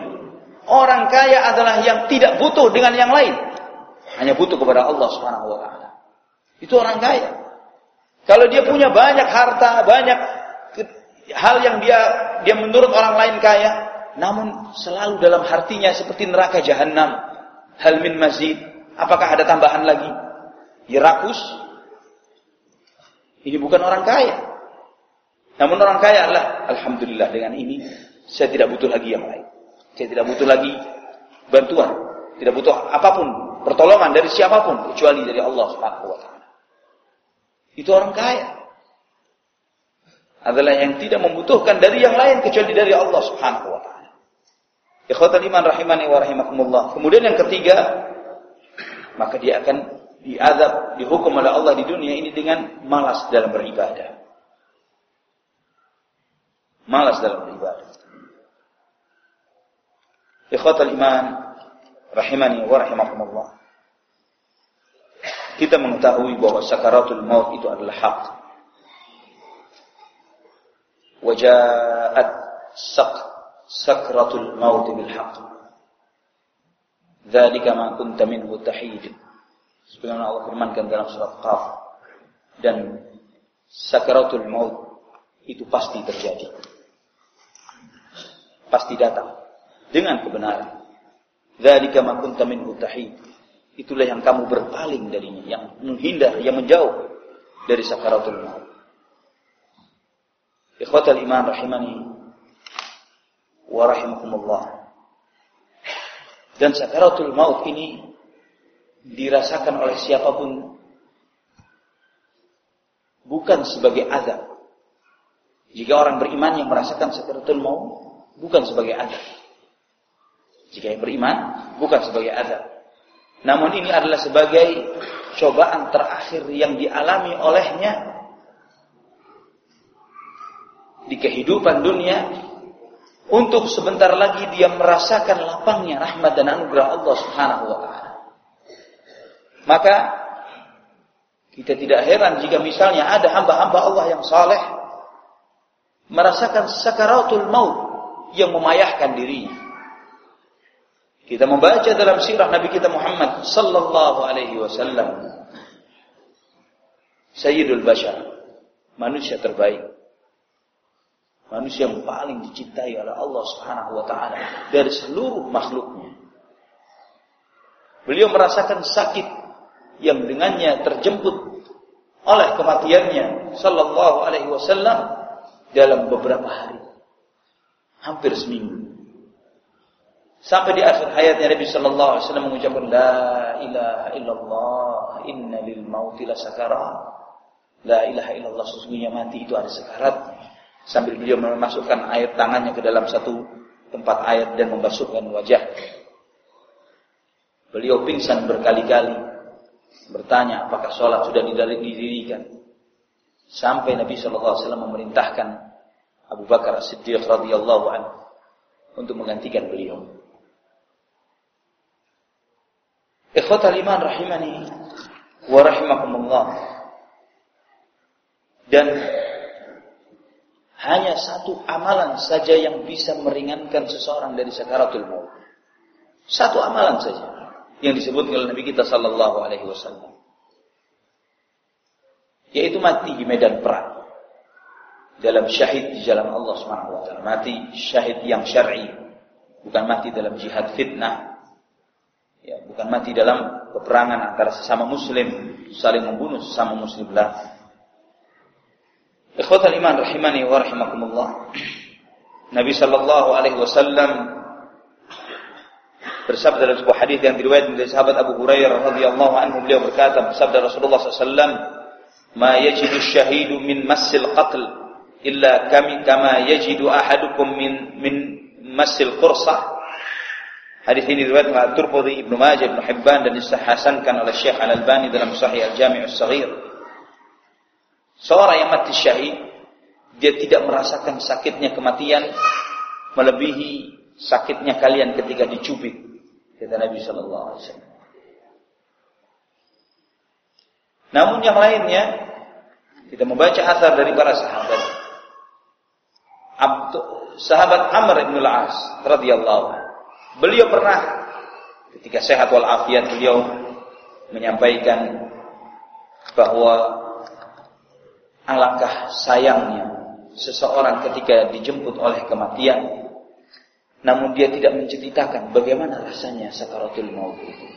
Orang kaya adalah yang tidak butuh dengan yang lain. Hanya butuh kepada Allah Subhanahu wa taala. Itu orang kaya. Kalau dia punya banyak harta, banyak hal yang dia dia menurut orang lain kaya, namun selalu dalam hatinya seperti neraka jahanam. Hal min mazid. Apakah ada tambahan lagi? Ya rakus. Ini bukan orang kaya. Namun orang kaya adalah alhamdulillah dengan ini saya tidak butuh lagi yang lain. Saya tidak butuh lagi bantuan, tidak butuh apa pun, pertolongan dari siapa pun kecuali dari Allah taala. Itu orang kaya. Adalah yang tidak membutuhkan dari yang lain kecuali dari Allah Subhanahu wa iman rahimani wa rahimakumullah. Kemudian yang ketiga, maka dia akan diadab, dihukum oleh Allah di dunia ini dengan malas dalam beribadah. Malas dalam beribadah. Ikhwatal iman rahimani wa rahimakumullah. Kita mengetahui bahwa sakaratul maut itu adalah hak. Wajaat sak sakratul maut bil haq. Dzalika ma kunta minhu tahid. Sebagaimana Allah firmankan dalam surat Qaf dan sakaratul maut itu pasti terjadi. Pasti datang dengan kebenaran. Dzalika ma kunta minhu. Itulah yang kamu berpaling darinya, yang menghindar, yang menjauh dari sakaratul maut. Ikhwatal iman rahimani wa rahimakumullah. Dan sakaratul maut ini dirasakan oleh siapa pun bukan sebagai azab. Jika orang beriman yang merasakan sakaratul maut bukan sebagai azab. Jika yang beriman bukan sebagai azab. Namun ini adalah sebagai cobaan terakhir yang dialami olehnya di kehidupan dunia untuk sebentar lagi dia merasakan lapangnya rahmat dan anugerah Allah Subhanahu wa taala. Maka kita tidak heran jika misalnya ada hamba-hamba Allah yang saleh merasakan sakaratul maut yang memayahkan dirinya. Kita membaca dalam sirah Nabi kita Muhammad sallallahu alaihi wasallam. Sayyidul Bashar, manusia terbaik. Manusia yang paling dicintai oleh Allah Subhanahu wa taala dari seluruh makhluknya. Beliau merasakan sakit yang dengannya terjemput oleh kematiannya sallallahu alaihi wasallam dalam beberapa hari. Hampir seminggu. Sampai di akhir hayatnya Nabi Sallallahu Alaihi Wasallam mengucapkan La ilaha illallah inna lil mauti la sakarat. La ilaha illallah sesungguhnya mati itu ada sekarat. Sambil beliau memasukkan air tangannya ke dalam satu tempat air dan membasuhkan wajah. Beliau pingsan berkali-kali. Bertanya apakah sholat sudah didirikan. Sampai Nabi Sallallahu Alaihi Wasallam memerintahkan Abu Bakar As-Siddiq radhiyallahu anhu untuk menggantikan beliau. Ikhwatal iman rahimani wa rahimakumullah. Dan hanya satu amalan saja yang bisa meringankan seseorang dari sakaratul maut. Satu amalan saja yang disebut oleh Nabi kita sallallahu alaihi wasallam. Yaitu mati di medan perang. Dalam syahid di jalan Allah Subhanahu wa taala. Mati syahid yang syar'i, bukan mati dalam jihad fitnah, Ya, bukan mati dalam peperangan antara sesama muslim, saling membunuh sesama muslim lah. Ikhwatal iman rahimani wa rahimakumullah. Nabi sallallahu alaihi wasallam bersabda dalam sebuah hadis yang diriwayatkan dari sahabat Abu Hurairah radhiyallahu anhu beliau berkata bersabda Rasulullah SAW ma yajidu syahidu min massil qatl illa kami kama yajidu ahadukum min min massil qursah Hadis ini diriwayatkan oleh Turmudi, Ibnu Majah, Ibnu Hibban dan disahasankan oleh Syekh Al-Albani dalam Sahih Al-Jami' As-Saghir. Seorang yang mati syahid, dia tidak merasakan sakitnya kematian melebihi sakitnya kalian ketika dicubit kata Nabi sallallahu alaihi wasallam. Namun yang lainnya kita membaca asar dari para sahabat. Abdu, sahabat Amr bin Al-As radhiyallahu Beliau pernah ketika sehat walafiat beliau menyampaikan bahwa alangkah sayangnya seseorang ketika dijemput oleh kematian namun dia tidak menceritakan bagaimana rasanya sakaratul maut itu.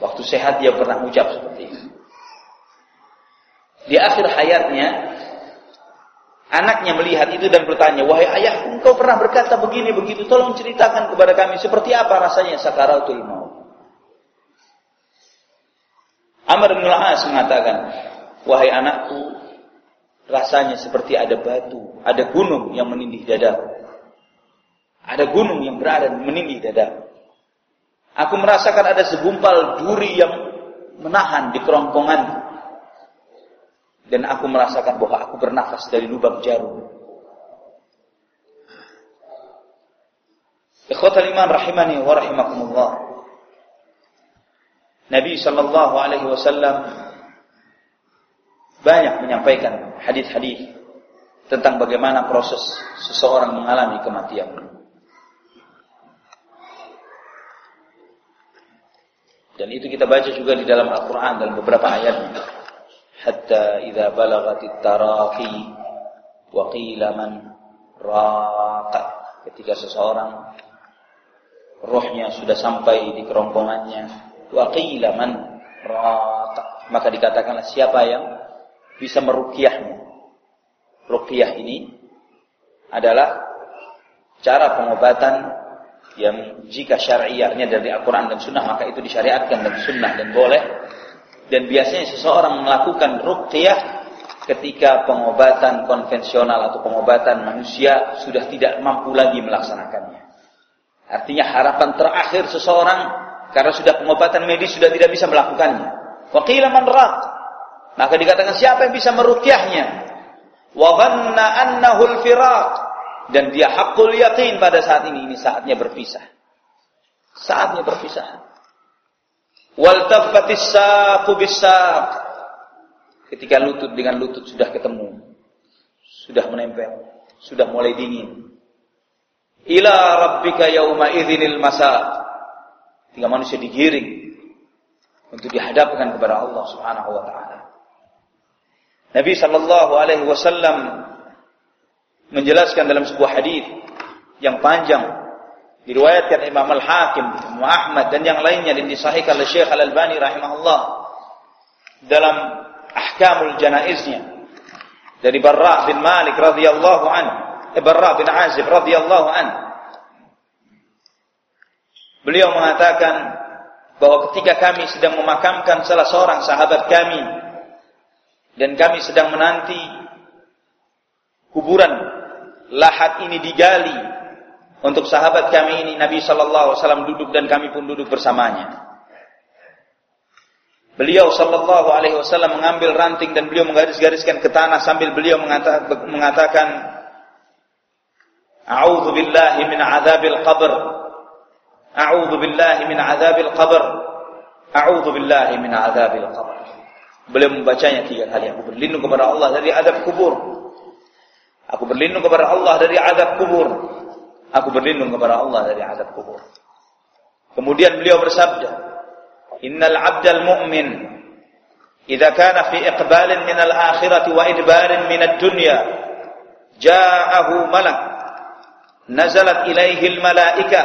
Waktu sehat dia pernah ucap seperti itu. Di akhir hayatnya, anaknya melihat itu dan bertanya, Wahai ayahku, engkau pernah berkata begini begitu, tolong ceritakan kepada kami seperti apa rasanya sakaratul maut. Amr bin Al-As mengatakan, Wahai anakku, rasanya seperti ada batu, ada gunung yang menindih dadaku. Ada gunung yang berada meninggi dada. Aku merasakan ada segumpal duri yang menahan di kerongkongan. Dan aku merasakan bahwa aku bernafas dari lubang jarum. Ikhwatal iman rahimani wa rahimakumullah. Nabi sallallahu alaihi wasallam banyak menyampaikan hadis-hadis tentang bagaimana proses seseorang mengalami kematian. Dan itu kita baca juga di dalam Al-Quran dalam beberapa ayat. Hatta idza balagatit taraqi wa qila man raqa. Ketika seseorang rohnya sudah sampai di kerongkongannya, wa qila man raqa. Maka dikatakanlah siapa yang bisa meruqyahnya. Ruqyah ini adalah cara pengobatan yang jika syariahnya dari Al-Quran dan Sunnah maka itu disyariatkan dan Sunnah dan boleh. Dan biasanya seseorang melakukan ruqyah ketika pengobatan konvensional atau pengobatan manusia sudah tidak mampu lagi melaksanakannya. Artinya harapan terakhir seseorang karena sudah pengobatan medis sudah tidak bisa melakukannya. Waqila man maka dikatakan siapa yang bisa meruqyahnya? Wa dhanna annahu al-firaq dan dia hakul yakin pada saat ini ini saatnya berpisah. Saatnya berpisah. Wal taffatis. Ketika lutut dengan lutut sudah ketemu, sudah menempel, sudah mulai dingin. Ila rabbika yauma idzinil masa. Tinggal manusia digiring untuk dihadapkan kepada Allah Subhanahu wa taala. Nabi sallallahu alaihi wasallam menjelaskan dalam sebuah hadis yang panjang diriwayatkan Imam Al-Hakim, Imam Ahmad dan yang lainnya dan disahihkan oleh Syekh Al-Albani rahimahullah dalam ahkamul janaiznya dari Barra bin Malik radhiyallahu anhu, eh, Barra bin Azib radhiyallahu anhu. Beliau mengatakan bahwa ketika kami sedang memakamkan salah seorang sahabat kami dan kami sedang menanti kuburan lahat ini digali untuk sahabat kami ini Nabi sallallahu alaihi wasallam duduk dan kami pun duduk bersamanya. Beliau sallallahu alaihi wasallam mengambil ranting dan beliau menggaris-gariskan ke tanah sambil beliau mengatakan A'udzu billahi min adzabil qabr. A'udzu billahi min adzabil qabr. A'udzu billahi min adzabil qabr. Beliau membacanya tiga kali. Aku berlindung kepada Allah dari azab kubur. Aku berlindung kepada Allah dari azab kubur. Aku berlindung kepada Allah dari azab kubur. Kemudian beliau bersabda, "Innal 'abdal mu'min idza kana fi iqbalin min al-akhirati wa idbarin min ad-dunya, ja'ahu malak nazalat ilaihi al-malaika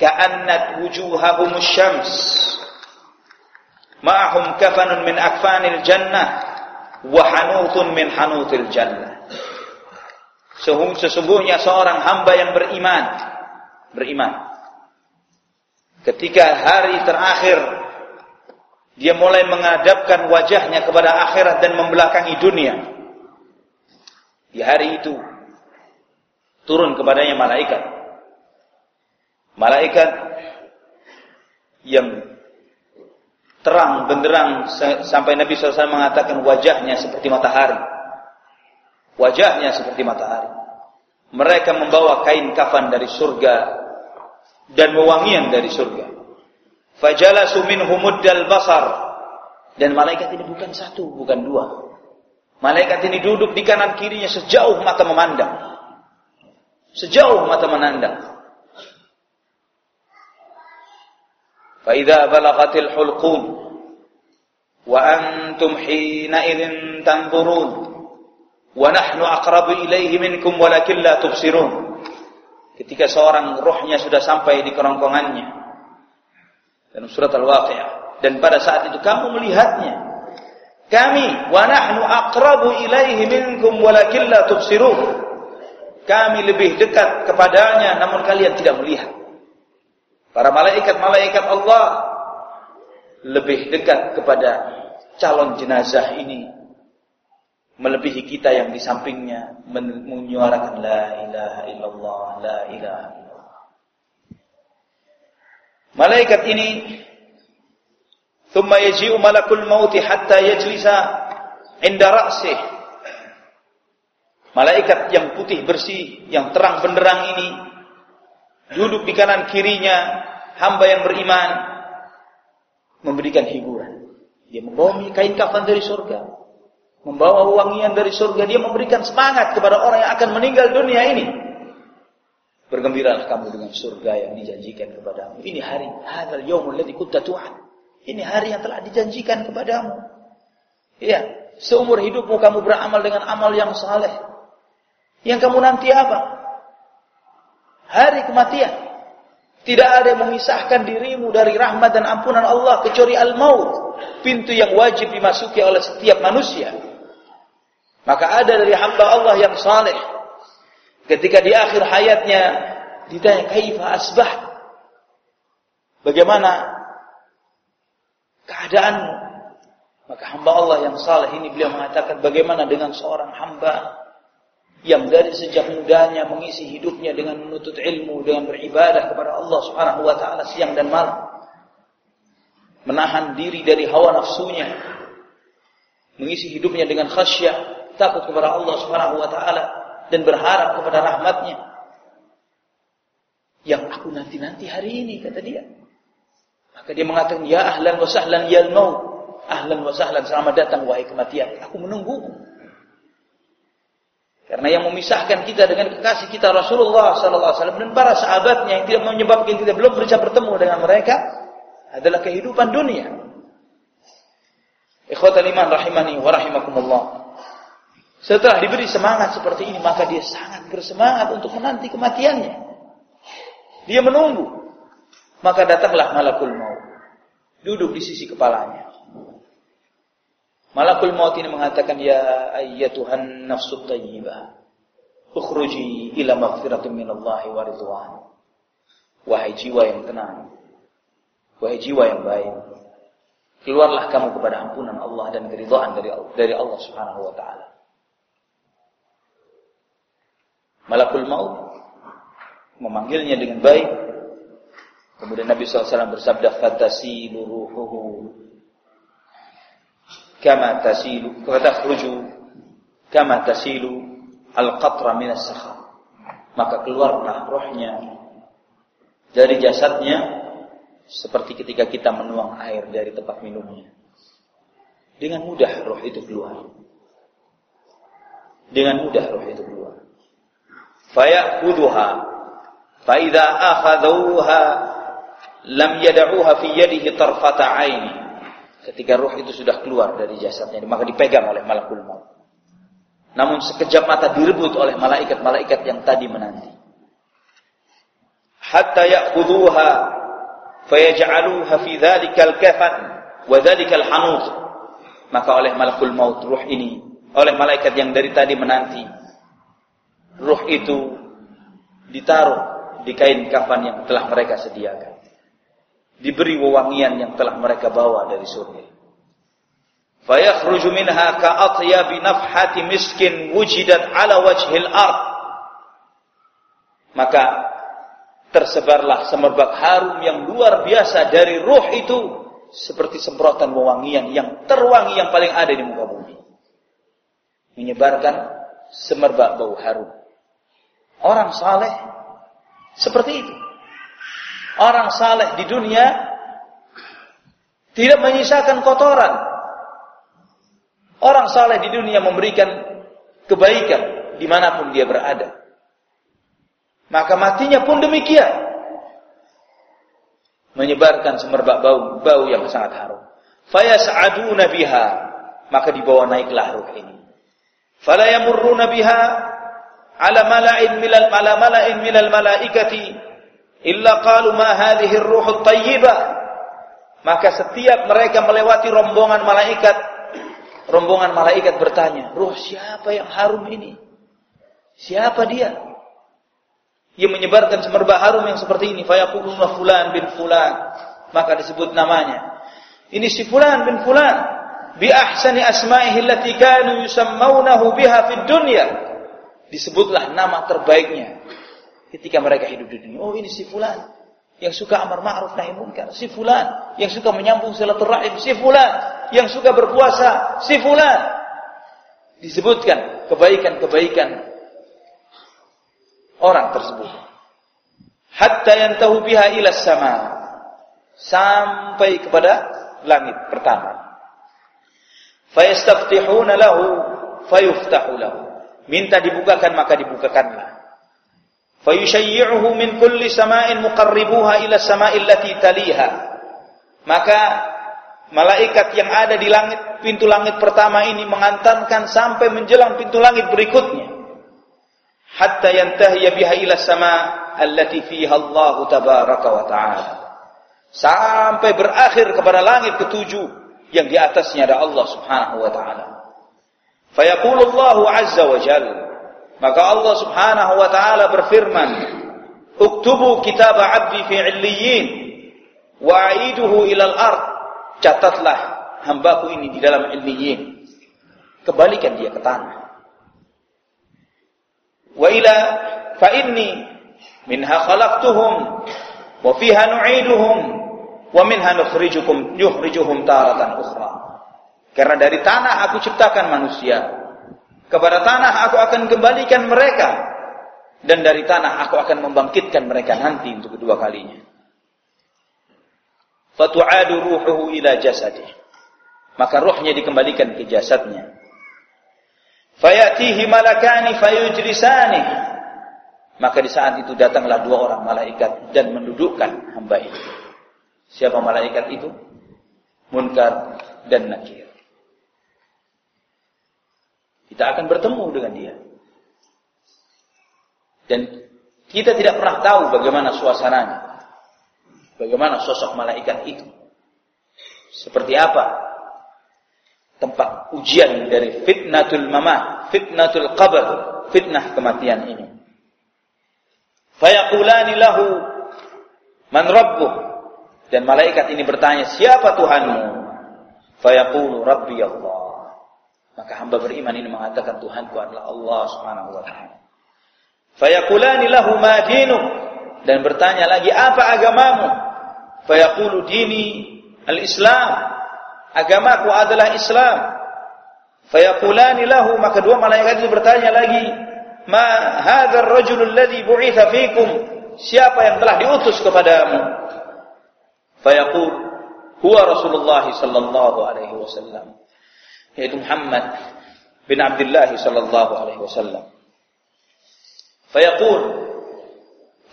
ka'annat wujuhahum asy-syams ma'ahum kafanun min akfanil jannah wa hanutun min hanutil jannah." Sesungguhnya seorang hamba yang beriman, beriman. ketika hari terakhir dia mulai menghadapkan wajahnya kepada akhirat dan membelakangi dunia. Di hari itu turun kepadanya malaikat. Malaikat yang terang benderang sampai Nabi SAW mengatakan wajahnya seperti matahari wajahnya seperti matahari. Mereka membawa kain kafan dari surga dan mewangian dari surga. Fajala sumin humud dal basar. Dan malaikat ini bukan satu, bukan dua. Malaikat ini duduk di kanan kirinya sejauh mata memandang. Sejauh mata memandang. Faidah balakatil hulqun wa antum hina idin tanzurun Wanahnu nahnu aqrabu ilaihi minkum walakin la ketika seorang rohnya sudah sampai di kerongkongannya. Dan surat al-waqiah. Dan pada saat itu kamu melihatnya. Kami wa nahnu aqrabu ilaihi minkum walakin la kami lebih dekat kepadanya namun kalian tidak melihat. Para malaikat-malaikat Allah lebih dekat kepada calon jenazah ini melebihi kita yang di sampingnya menyuarakan la ilaha illallah la ilaha Malaikat ini thumma yaji'u malakul maut hatta yajlisa inda ra'sih. Malaikat yang putih bersih, yang terang benderang ini duduk di kanan kirinya hamba yang beriman memberikan hiburan. Dia membawa kain kafan dari surga, membawa wangian dari surga. Dia memberikan semangat kepada orang yang akan meninggal dunia ini. Bergembiralah kamu dengan surga yang dijanjikan kepadamu. Ini hari hadzal yaumul ladzi kunta tu'ad. Ini hari yang telah dijanjikan kepadamu. Iya, seumur hidupmu kamu beramal dengan amal yang saleh. Yang kamu nanti apa? Hari kematian. Tidak ada yang memisahkan dirimu dari rahmat dan ampunan Allah kecuali al-maut, pintu yang wajib dimasuki oleh setiap manusia. Maka ada dari hamba Allah yang saleh Ketika di akhir hayatnya ditanya kaifa asbah? Bagaimana keadaanmu? Maka hamba Allah yang saleh ini beliau mengatakan bagaimana dengan seorang hamba yang dari sejak mudanya mengisi hidupnya dengan menuntut ilmu, dengan beribadah kepada Allah Subhanahu wa taala siang dan malam. Menahan diri dari hawa nafsunya. Mengisi hidupnya dengan khasyah, takut kepada Allah Subhanahu wa taala dan berharap kepada rahmatnya. Yang aku nanti-nanti hari ini, kata dia. Maka dia mengatakan, Ya ahlan wa sahlan yal maut. Ahlan wa sahlan, selamat datang wahai kematian. Aku menunggumu. Karena yang memisahkan kita dengan kekasih kita Rasulullah sallallahu alaihi wasallam dan para sahabatnya yang tidak menyebabkan kita belum bisa bertemu dengan mereka adalah kehidupan dunia. Ikhwatal iman rahimani wa rahimakumullah. Setelah diberi semangat seperti ini, maka dia sangat bersemangat untuk menanti kematiannya. Dia menunggu. Maka datanglah malakul maut. Duduk di sisi kepalanya. Malakul maut ini mengatakan, Ya ayyatuhan nafsu tayyibah. Ukhruji ila maghfiratin minallahi wa ridwan. Wahai jiwa yang tenang. Wahai jiwa yang baik. Keluarlah kamu kepada ampunan Allah dan keridhaan dari dari Allah Subhanahu wa taala. Malakul maut memanggilnya dengan baik. Kemudian Nabi SAW bersabda, "Fatasilu ruhuhu kama tasilu fatakhruju kama tasilu al-qatra min as-sakhar." Maka keluarlah rohnya dari jasadnya seperti ketika kita menuang air dari tempat minumnya. Dengan mudah roh itu keluar. Dengan mudah roh itu keluar fa idza akhadhuha lam yad'uha fi yadihi tarfata aini. Ketika ruh itu sudah keluar dari jasadnya maka dipegang oleh malakul maut. Namun sekejap mata direbut oleh malaikat-malaikat yang tadi menanti. Hatta ya'khudhuha fayaj'aluha fi dhalikal kafan wa dhalikal hanut. Maka oleh malakul maut ruh ini oleh malaikat yang dari tadi menanti ruh itu ditaruh di kain kafan yang telah mereka sediakan. diberi wewangian yang telah mereka bawa dari surga. Fayakhruju minha ka'atyabi nafhati miskin wujidat ala wajhil ard. Maka tersebarlah semerbak harum yang luar biasa dari ruh itu seperti semprotan wewangian yang terwangi yang paling ada di muka bumi. Menyebarkan semerbak bau harum. Orang saleh seperti itu. Orang saleh di dunia tidak menyisakan kotoran. Orang saleh di dunia memberikan kebaikan di mana pun dia berada. Maka matinya pun demikian. Menyebarkan semerbak bau, bau yang sangat harum. Fayas'aduna biha. Maka dibawa naiklah ruh ini. Fala yamurruna biha ala mala'in milal ala mala'in milal malaikati. Illa qalu ma hadhihi tayyibah. Maka setiap mereka melewati rombongan malaikat rombongan malaikat bertanya ruh siapa yang harum ini? Siapa dia? Yang menyebarkan semerbak harum yang seperti ini fayaquluna fulan bin fulan. Maka disebut namanya. Ini si fulan bin fulan. Bi ahsani asma'ihi allati kanu yusammaunahu biha fid dunya disebutlah nama terbaiknya ketika mereka hidup di dunia. Oh ini si fulan yang suka amar ma'ruf nahi munkar, si fulan yang suka menyambung silaturahim, si fulan yang suka berpuasa, si fulan. Disebutkan kebaikan-kebaikan orang tersebut. Hatta yantahu biha ila sama. Sampai kepada langit pertama. Fayastaftihuna lahu fayuftahu lahu. Minta dibukakan maka dibukakanlah. Fayushayyi'uhu min kulli sama'in muqarribuha ila sama'il lati taliha. Maka malaikat yang ada di langit pintu langit pertama ini mengantarkan sampai menjelang pintu langit berikutnya. Hatta yantahiya biha ila sama' allati fiha Allah tabaraka wa ta'ala. Sampai berakhir kepada langit ketujuh yang di atasnya ada Allah Subhanahu wa taala فيقول الله عز وجل maka Allah subhanahu wa ta'ala berfirman اكتبوا كتاب عبدي في عليين وأعيده إلى الأرض catatlah hambaku إني di dalam عليين kebalikan dia ke tanah. وإلى فإني منها خلقتهم وفيها نعيدهم ومنها نخرجكم يخرجهم تارة أخرى Karena dari tanah aku ciptakan manusia kepada tanah aku akan kembalikan mereka. Dan dari tanah aku akan membangkitkan mereka nanti untuk kedua kalinya. Fatu'adu ruhuhu ila jasadih. Maka ruhnya dikembalikan ke jasadnya. Fayatihi malakani fayujlisani. Maka di saat itu datanglah dua orang malaikat dan mendudukkan hamba ini. Siapa malaikat itu? Munkar dan Nakir. Kita akan bertemu dengan dia. Dan kita tidak pernah tahu bagaimana suasananya. Bagaimana sosok malaikat itu. Seperti apa tempat ujian dari fitnatul mama, fitnatul qabr, fitnah kematian ini. Fayaqulani lahu man rabbuh dan malaikat ini bertanya, "Siapa Tuhanmu?" Fayaqulu, "Rabbi Allah." Maka hamba beriman ini mengatakan Tuhanku adalah Allah Subhanahu wa taala. Fayaqulani lahu ma dan bertanya lagi apa agamamu? Fayaqulu dini al-Islam. Agamaku adalah Islam. Fayaqulani lahu maka dua malaikat itu bertanya lagi, "Ma hadzal rajul alladhi bu'itha fikum?" Siapa yang telah diutus kepadamu? Fayaqul, "Huwa Rasulullah sallallahu alaihi wasallam." Yaitu Muhammad bin Abdullah sallallahu alaihi wasallam. Fayaqul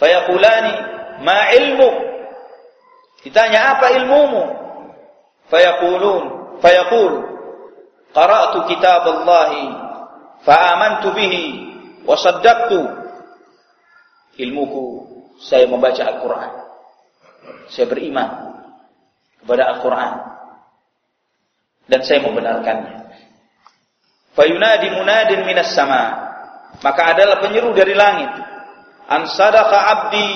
fayaqulani ma ilmu? Ditanya apa ilmumu? Fayaqulun fayaqul qara'tu kitab Allah fa amantu bihi wa saddaqtu. Ilmuku saya membaca Al-Qur'an. Saya beriman kepada Al-Qur'an dan saya membenarkannya. Fayunadi munadin minas sama. Maka adalah penyeru dari langit. An sadaqa abdi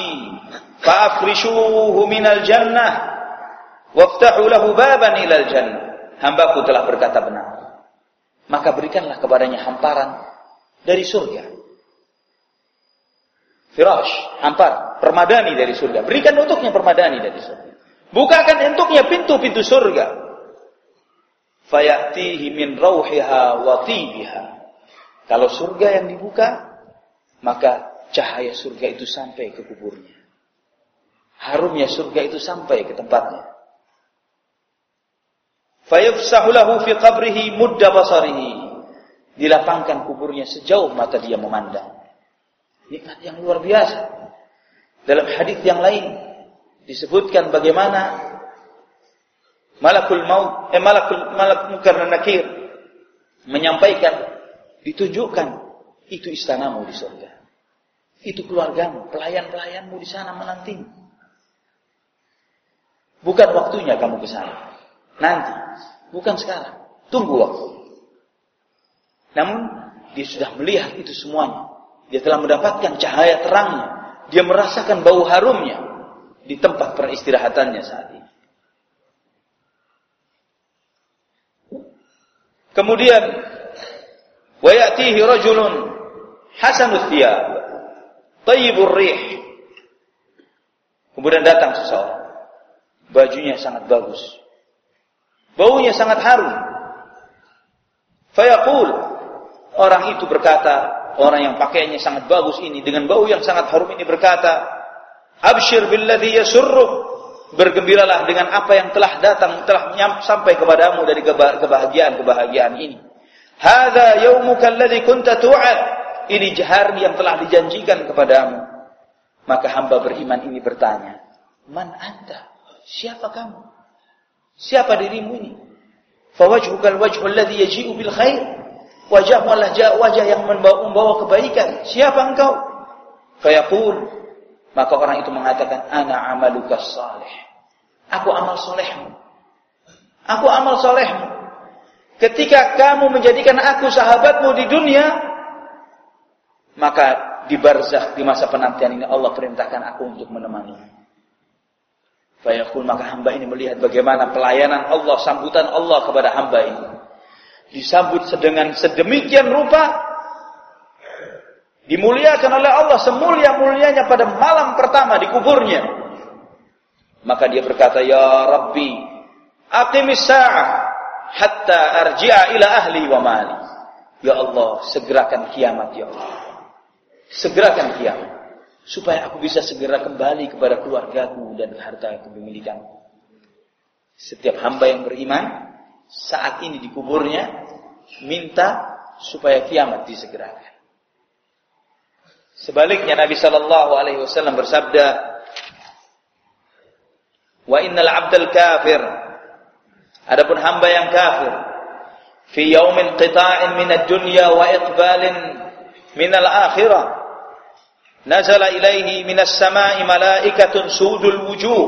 fa afrishuhu minal jannah Waftahu lahu baban ilal jannah. Hambaku telah berkata benar. Maka berikanlah kepadanya hamparan dari surga. Firash, hampar, permadani dari surga. Berikan untuknya permadani dari surga. Bukakan untuknya pintu-pintu surga. Fayatihi min rauhiha wa tibiha. Kalau surga yang dibuka, maka cahaya surga itu sampai ke kuburnya. Harumnya surga itu sampai ke tempatnya. Fayufsahu lahu fi qabrihi mudda basarihi. Dilapangkan kuburnya sejauh mata dia memandang. Nikmat yang luar biasa. Dalam hadis yang lain disebutkan bagaimana malakul maut eh malakul malak munkar dan nakir menyampaikan ditunjukkan itu istanamu di surga. Itu keluargamu, pelayan-pelayanmu di sana menanti. Bukan waktunya kamu ke sana. Nanti, bukan sekarang. Tunggu waktu. Namun dia sudah melihat itu semuanya. Dia telah mendapatkan cahaya terangnya. Dia merasakan bau harumnya di tempat peristirahatannya saat Kemudian wayatihi rajulun hasanul thiyab tayyibur rih. Kemudian datang seseorang. Bajunya sangat bagus. Baunya sangat harum. Fayaqul orang itu berkata, orang yang pakaiannya sangat bagus ini dengan bau yang sangat harum ini berkata, "Abshir billadhi yasurruk." Bergembiralah dengan apa yang telah datang, telah sampai kepadamu dari kebahagiaan-kebahagiaan ini. Hadza yaumuka alladhi kunta tu'ad. Ini hari yang telah dijanjikan kepadamu. Maka hamba beriman ini bertanya, "Man anta?" Siapa kamu? Siapa dirimu ini? Fawajhukal wajhu alladhi yaji'u bil khair. Wajahmu adalah wajah yang membawa kebaikan. Siapa engkau? Fayaqul. Maka orang itu mengatakan, Ana amaluka salih. Aku amal solehmu. Aku amal solehmu. Ketika kamu menjadikan aku sahabatmu di dunia, maka di barzah, di masa penantian ini Allah perintahkan aku untuk menemani. Fayaqul maka hamba ini melihat bagaimana pelayanan Allah, sambutan Allah kepada hamba ini. Disambut dengan sedemikian rupa dimuliakan oleh Allah semulia-mulianya pada malam pertama di kuburnya. Maka dia berkata, "Ya Rabbi, aqimis sa'ah hatta arji'a ila ahli wa mali." Ya Allah, segerakan kiamat ya Allah. Segerakan kiamat supaya aku bisa segera kembali kepada keluargaku dan harta kepemilikan. Setiap hamba yang beriman saat ini di kuburnya minta supaya kiamat disegerakan. Sebaliknya Nabi Shallallahu Alaihi Wasallam bersabda, Wa innal abdal kafir. Adapun hamba yang kafir, fi yaumin qita'in min ad-dunya wa iqbalin min al-akhirah Nazala ilaihi minas sama'i malaikatun sudul wujuh.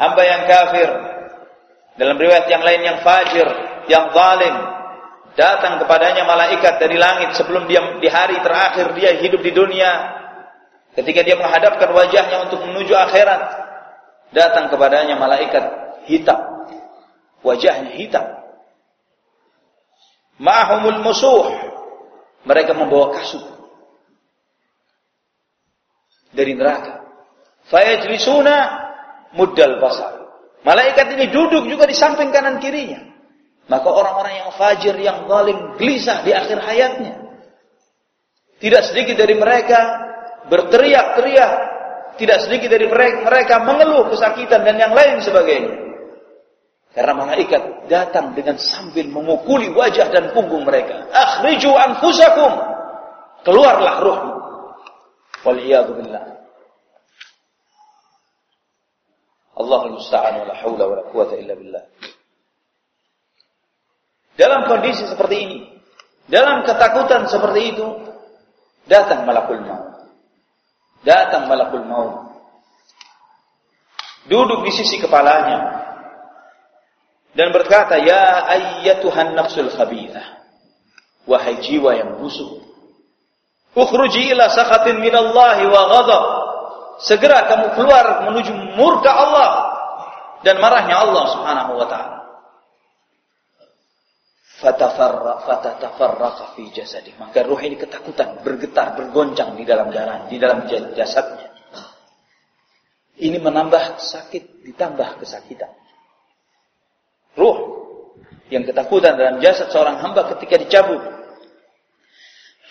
Hamba yang kafir. Dalam riwayat yang lain yang fajir, yang zalim. Datang kepadanya malaikat dari langit sebelum dia di hari terakhir dia hidup di dunia. Ketika dia menghadapkan wajahnya untuk menuju akhirat. Datang kepadanya malaikat hitam. Wajahnya hitam. Ma'ahumul musuh. Mereka membawa kasut dari neraka. Fayajlisuna muddal basar. Malaikat ini duduk juga di samping kanan kirinya. Maka orang-orang yang fajir, yang zalim, gelisah di akhir hayatnya. Tidak sedikit dari mereka berteriak-teriak. Tidak sedikit dari mereka mengeluh kesakitan dan yang lain sebagainya. Karena malaikat datang dengan sambil memukuli wajah dan punggung mereka. Akhriju anfusakum. Keluarlah ruhmu. Waliyadu billah. Allahul musta'an wa la haula wa la quwata illa billah. Dalam kondisi seperti ini, dalam ketakutan seperti itu, datang malakul maut. Datang malakul maut. Duduk di sisi kepalanya dan berkata, "Ya ayyatuhan nafsul khabithah." Wahai jiwa yang busuk, Ukhruji ila sakhatin minallahi wa ghadab. Segera kamu keluar menuju murka Allah dan marahnya Allah Subhanahu wa taala. Fatatafarraqa fi jasadi. Maka ruh ini ketakutan, bergetar, bergoncang di dalam darah, di dalam jasadnya. Ini menambah sakit ditambah kesakitan. Ruh yang ketakutan dalam jasad seorang hamba ketika dicabut.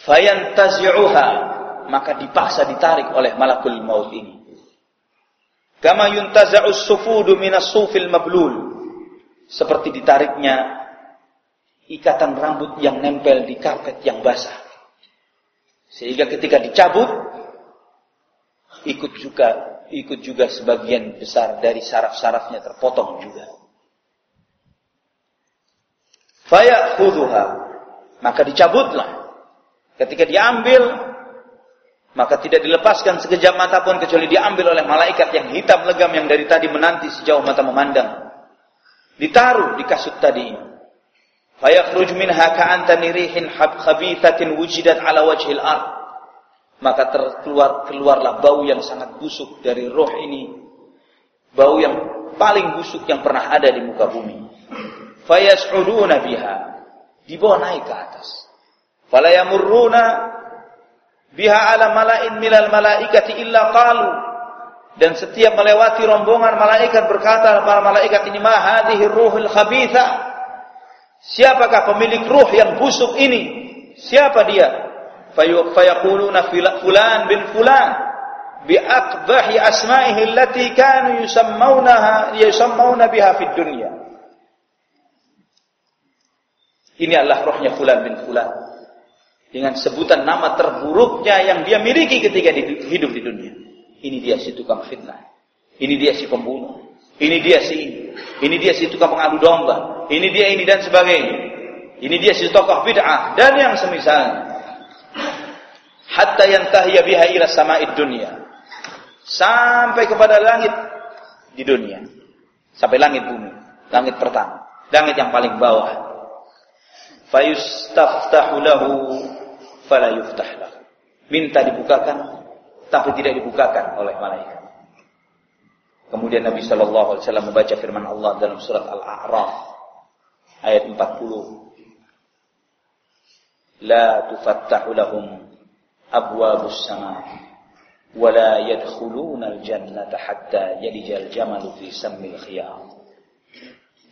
Fayantazi'uha maka dipaksa ditarik oleh malakul maut ini. Kama yuntaza'us sufudu minas sufil mablul. Seperti ditariknya ikatan rambut yang nempel di karpet yang basah. Sehingga ketika dicabut ikut juga ikut juga sebagian besar dari saraf-sarafnya terpotong juga. Fayakhudhuha maka dicabutlah. Ketika diambil maka tidak dilepaskan sekejap mata pun kecuali diambil oleh malaikat yang hitam legam yang dari tadi menanti sejauh mata memandang. Ditaruh di kasut tadi. Fayakhruj minha ka'antani rihin khabithatin wujidat ala wajhil ard. Maka terkeluar keluarlah bau yang sangat busuk dari roh ini. Bau yang paling busuk yang pernah ada di muka bumi. Fayas'uduna biha. Dibawa naik ke atas. Fala yamurruna biha ala mala'in milal malaikati illa qalu dan setiap melewati rombongan malaikat berkata para malaikat ini ma hadhihi ruhul khabitha siapakah pemilik ruh yang busuk ini siapa dia fayaquluna fulan bin fulan bi aqbahi asma'ihi allati kanu yusammaunaha yusammauna biha fid dunya ini adalah rohnya fulan bin fulan dengan sebutan nama terburuknya yang dia miliki ketika hidup di dunia. Ini dia si tukang fitnah. Ini dia si pembunuh. Ini dia si ini. Ini dia si tukang pengadu domba. Ini dia ini dan sebagainya. Ini dia si tokoh bid'ah dan yang semisal. Hatta yantahiya biha ila sama'id dunia. Sampai kepada langit di dunia. Sampai langit bumi. Langit pertama. Langit yang paling bawah. Fayustaftahu lahu fala yuftah lahu. Minta dibukakan tapi tidak dibukakan oleh malaikat. Kemudian Nabi Shallallahu Alaihi Wasallam membaca firman Allah dalam surat Al-A'raf ayat 40. La tufattahu lahum abwabus sama wa la yadkhuluna al-jannata hatta yalijal jamalu fi sammil khiyam.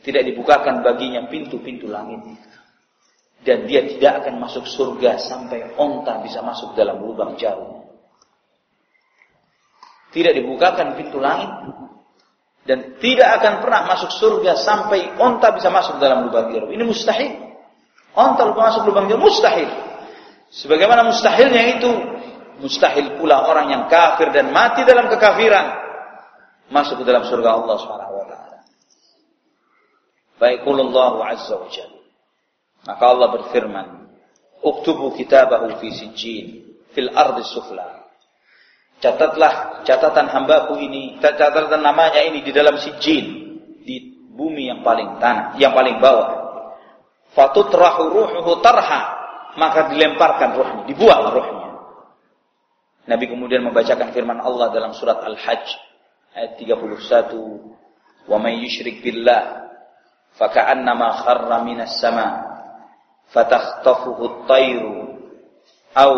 Tidak dibukakan baginya pintu-pintu langit dan dia tidak akan masuk surga sampai onta bisa masuk dalam lubang jauh. Tidak dibukakan pintu langit dan tidak akan pernah masuk surga sampai onta bisa masuk dalam lubang jauh. Ini mustahil. Onta lupa masuk lubang jauh mustahil. Sebagaimana mustahilnya itu, mustahil pula orang yang kafir dan mati dalam kekafiran masuk ke dalam surga Allah Subhanahu wa taala. Baikullahu azza wa jalla. Maka Allah berfirman, "Uktubu kitabahu fi sijjin fil ardi sufla." Catatlah catatan hambaku ini, catatan namanya ini di dalam sijjin, di bumi yang paling tanah, yang paling bawah. Fatutrahu ruhuhu tarha, maka dilemparkan ruhnya, dibuang ruhnya. Nabi kemudian membacakan firman Allah dalam surat Al-Hajj ayat 31, "Wa may yusyrik billah faka'annama kharra minas sama' fatakhtafuhu at-tayru aw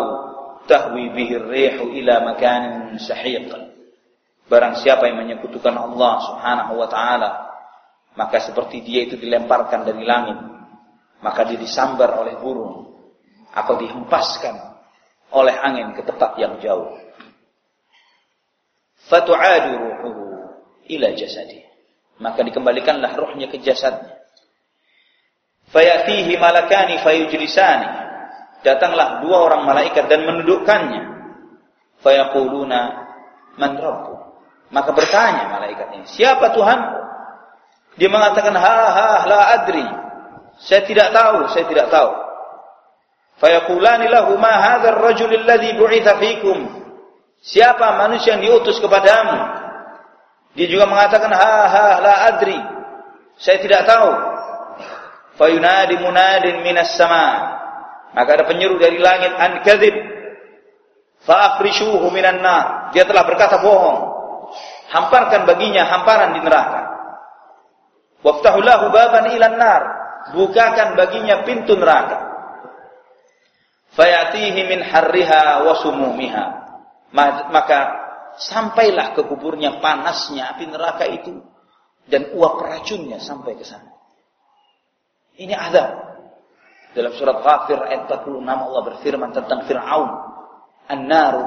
tahwi bihi ar-rihu ila makanin sahiq. Barang siapa yang menyekutukan Allah Subhanahu wa taala maka seperti dia itu dilemparkan dari langit maka dia disambar oleh burung atau dihempaskan oleh angin ke tempat yang jauh. Fatu'adu ruhuhu ila jasadi. Maka dikembalikanlah rohnya ke jasadnya. Fayatihi malakani fayujlisani. Datanglah dua orang malaikat dan menundukkannya. Fayaquluna man rabbu. Maka bertanya malaikat ini, siapa Tuhan? Dia mengatakan, ha ha la adri. Saya tidak tahu, saya tidak tahu. Fayaqulani lahu ma hadzal rajul alladhi bu'itha fikum. Siapa manusia yang diutus kepadamu? Dia juga mengatakan, ha ha la adri. Saya tidak tahu. Fayunadi munadin minas sama. Maka ada penyeru dari langit an kadzib. Fa'afrishuhu minan nar. Dia telah berkata bohong. Hamparkan baginya hamparan di neraka. Waftahulahu baban ilan nar. Bukakan baginya pintu neraka. Fayatihi min harriha wa sumumiha. Maka sampailah ke kuburnya panasnya api neraka itu dan uap racunnya sampai ke sana. Ini azab. Dalam surat Ghafir ayat 46 Allah berfirman tentang Fir'aun. An-naru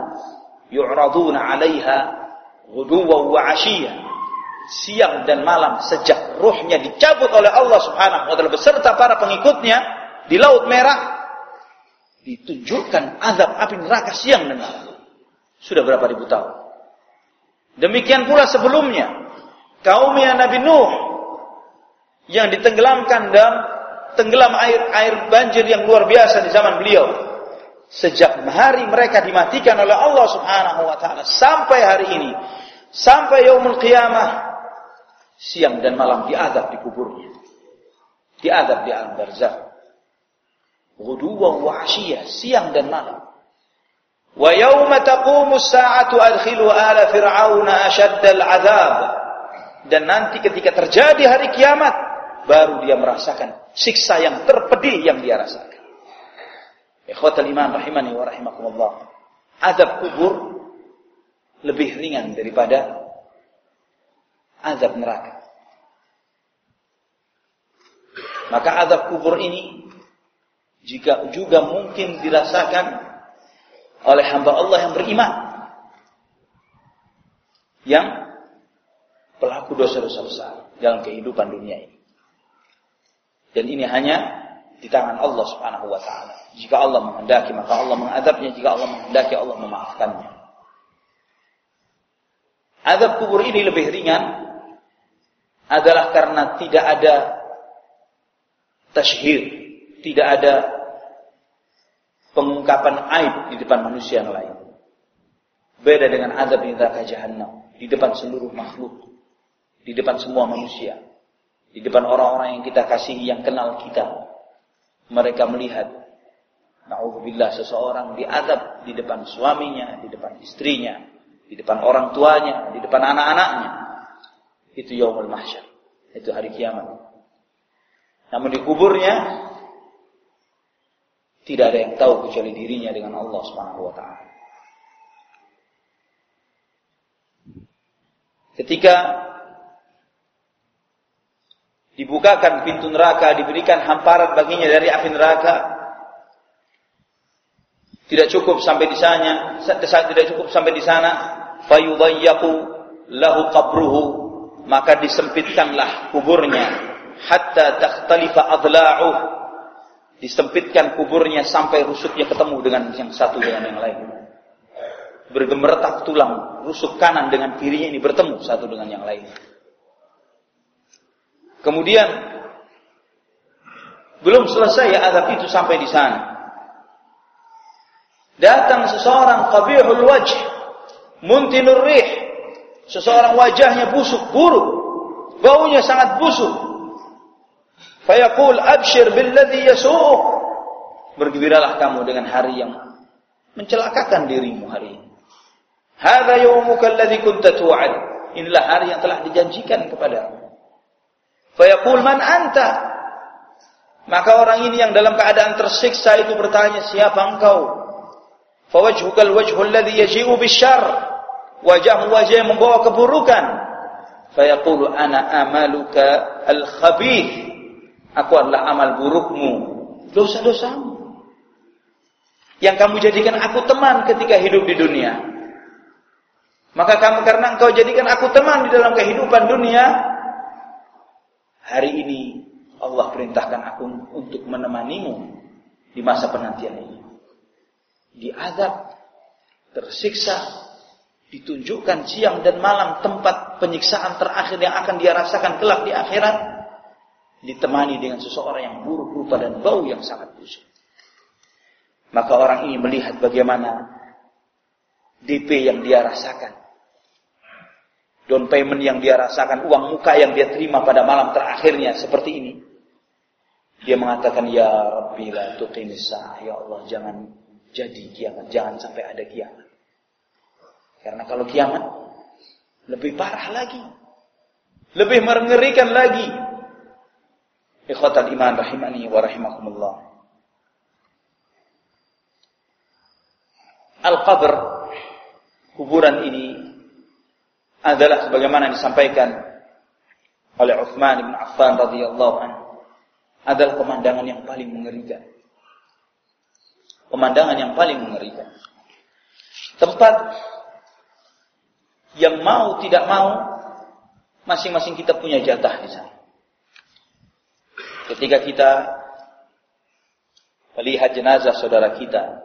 yu'raduna 'alaiha ghuduwan wa 'ashiyya. Siang dan malam sejak ruhnya dicabut oleh Allah Subhanahu wa taala beserta para pengikutnya di Laut Merah ditunjukkan azab api neraka siang dan malam. Sudah berapa ribu tahun. Demikian pula sebelumnya kaumnya Nabi Nuh yang ditenggelamkan dalam tenggelam air air banjir yang luar biasa di zaman beliau. Sejak hari mereka dimatikan oleh Allah Subhanahu wa taala sampai hari ini, sampai yaumul qiyamah siang dan malam diadab di kuburnya. Diadab di alam barzakh. Ghuduwan wa asyiyah, siang dan malam. Wa yawma taqumu as-sa'atu adkhilu ala fir'auna ashaddal 'adzab. Dan nanti ketika terjadi hari kiamat, baru dia merasakan siksa yang terpedih yang dia rasakan. Ikhwatal iman rahimani wa rahimakumullah. Azab kubur lebih ringan daripada azab neraka. Maka azab kubur ini jika juga mungkin dirasakan oleh hamba Allah yang beriman yang pelaku dosa-dosa besar dalam kehidupan dunia ini. Dan ini hanya di tangan Allah Subhanahu wa taala. Jika Allah menghendaki maka Allah mengadabnya, jika Allah menghendaki Allah memaafkannya. Adab kubur ini lebih ringan adalah karena tidak ada tashhir, tidak ada pengungkapan aib di depan manusia yang lain. Beda dengan adab di neraka jahanam, di depan seluruh makhluk, di depan semua manusia. Di depan orang-orang yang kita kasihi, yang kenal kita. Mereka melihat. Na'udzubillah seseorang diadab di depan suaminya, di depan istrinya, di depan orang tuanya, di depan anak-anaknya. Itu yaumul mahsyar. Itu hari kiamat. Namun di kuburnya tidak ada yang tahu kecuali dirinya dengan Allah Subhanahu wa taala. Ketika dibukakan pintu neraka, diberikan hamparan baginya dari api neraka. Tidak cukup sampai di sana, tidak cukup sampai di sana, fayudayyaku lahu qabruhu, maka disempitkanlah kuburnya hatta takhtalifa adla'uh. Disempitkan kuburnya sampai rusuknya ketemu dengan yang satu dengan yang lain. Bergemertak tulang, rusuk kanan dengan kirinya ini bertemu satu dengan yang lain. Kemudian belum selesai ya azab itu sampai di sana. Datang seseorang qabihul wajh, muntinur rih. Seseorang wajahnya busuk, buruk. Baunya sangat busuk. Fayaqul abshir billadhi yasu'uk. Bergembiralah kamu dengan hari yang mencelakakan dirimu hari ini. Hadza yawmuka alladhi kunta tu'ad. Inilah hari yang telah dijanjikan kepadamu. Fayaqul man anta? Maka orang ini yang dalam keadaan tersiksa itu bertanya, siapa engkau? Fawajhukal wajhul ladhi yaji'u bisyar. Wajahmu wajah yang membawa keburukan. Fayaqulu ana amaluka al-khabith. Aku adalah amal burukmu. Dosa-dosamu. Yang kamu jadikan aku teman ketika hidup di dunia. Maka kamu karena engkau jadikan aku teman di dalam kehidupan dunia, hari ini Allah perintahkan aku untuk menemanimu di masa penantian ini. Diadab, tersiksa, ditunjukkan siang dan malam tempat penyiksaan terakhir yang akan dia rasakan kelak di akhirat, ditemani dengan seseorang yang buruk rupa dan bau yang sangat busuk. Maka orang ini melihat bagaimana DP yang dia rasakan down payment yang dia rasakan, uang muka yang dia terima pada malam terakhirnya seperti ini. Dia mengatakan, Ya Rabbi la tuqimisah. Ya Allah, jangan jadi kiamat. Jangan sampai ada kiamat. Karena kalau kiamat, lebih parah lagi. Lebih mengerikan lagi. Ikhwatal iman rahimani wa rahimakumullah. Al-qabr kuburan ini adalah sebagaimana disampaikan oleh Uthman bin Affan radhiyallahu anhu adalah pemandangan yang paling mengerikan. Pemandangan yang paling mengerikan. Tempat yang mau tidak mau masing-masing kita punya jatah di sana. Ketika kita melihat jenazah saudara kita,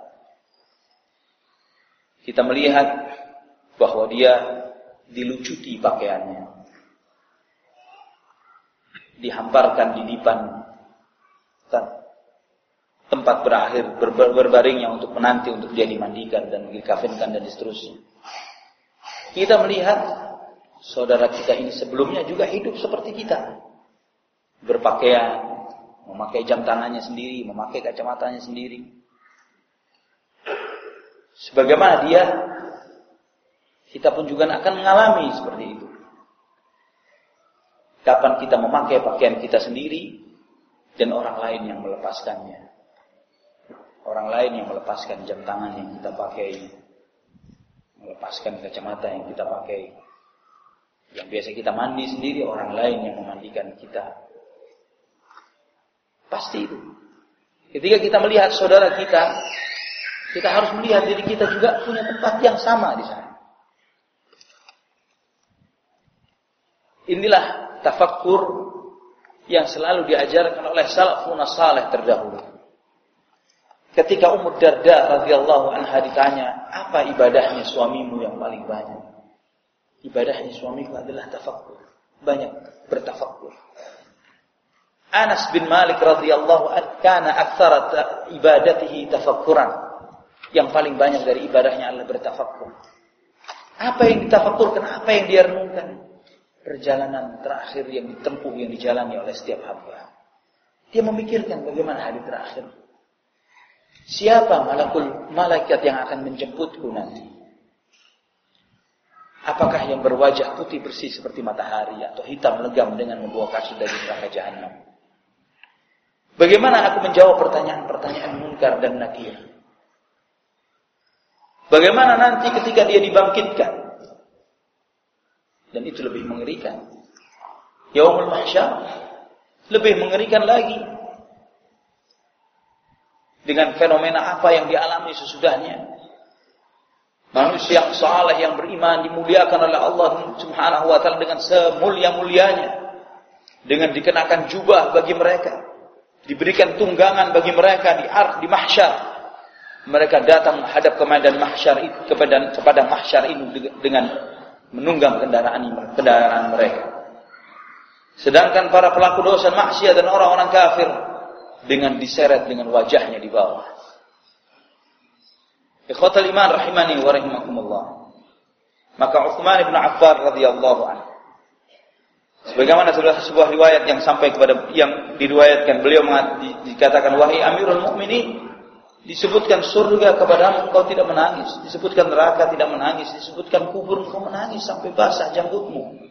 kita melihat bahwa dia dilucuti pakaiannya, dihamparkan di depan tempat berakhir ber berbaringnya untuk menanti untuk dia dimandikan dan dikafinkan dan seterusnya. Kita melihat saudara kita ini sebelumnya juga hidup seperti kita. Berpakaian, memakai jam tangannya sendiri, memakai kacamatanya sendiri. Sebagaimana dia, kita pun juga akan mengalami seperti itu. Kapan kita memakai pakaian kita sendiri dan orang lain yang melepaskannya orang lain yang melepaskan jam tangan yang kita pakai, melepaskan kacamata yang kita pakai. Yang biasa kita mandi sendiri, orang lain yang memandikan kita. Pasti itu. Ketika kita melihat saudara kita, kita harus melihat diri kita juga punya tempat yang sama di sana. Inilah tafakkur yang selalu diajarkan oleh salafun saleh terdahulu. Ketika Ummu Darda radhiyallahu anha ditanya, apa ibadahnya suamimu yang paling banyak? Ibadahnya suamiku adalah tafakkur. Banyak bertafakkur. Anas bin Malik radhiyallahu anhu kana aktsara ibadatihi tafakkuran. Yang paling banyak dari ibadahnya adalah bertafakkur. Apa yang ditafakkurkan, apa yang dia renungkan? Perjalanan terakhir yang ditempuh, yang dijalani oleh setiap hamba. Dia memikirkan bagaimana hari terakhir Siapa malakul malaikat yang akan menjemputku nanti? Apakah yang berwajah putih bersih seperti matahari atau hitam legam dengan membawa kasut dari neraka jahanam? Bagaimana aku menjawab pertanyaan-pertanyaan munkar dan nakir? Bagaimana nanti ketika dia dibangkitkan? Dan itu lebih mengerikan. Yaumul mahsyar lebih mengerikan lagi dengan fenomena apa yang dialami sesudahnya. Manusia yang saleh yang beriman dimuliakan oleh Allah Subhanahu wa taala dengan semulia-mulianya. Dengan dikenakan jubah bagi mereka, diberikan tunggangan bagi mereka di ar di mahsyar. Mereka datang menghadap ke medan mahsyar itu kepada kepada mahsyar ini dengan menunggang kendaraan kendaraan mereka. Sedangkan para pelaku dosa maksiat dan orang-orang kafir dengan diseret dengan wajahnya di bawah. Ikhwatal iman rahimani wa rahimakumullah. Maka Uthman bin Affan radhiyallahu anhu Sebagaimana sudah sebuah riwayat yang sampai kepada yang diriwayatkan beliau dikatakan wahai Amirul Mukminin disebutkan surga kepada engkau tidak menangis, disebutkan neraka tidak menangis, disebutkan kubur engkau menangis sampai basah janggutmu.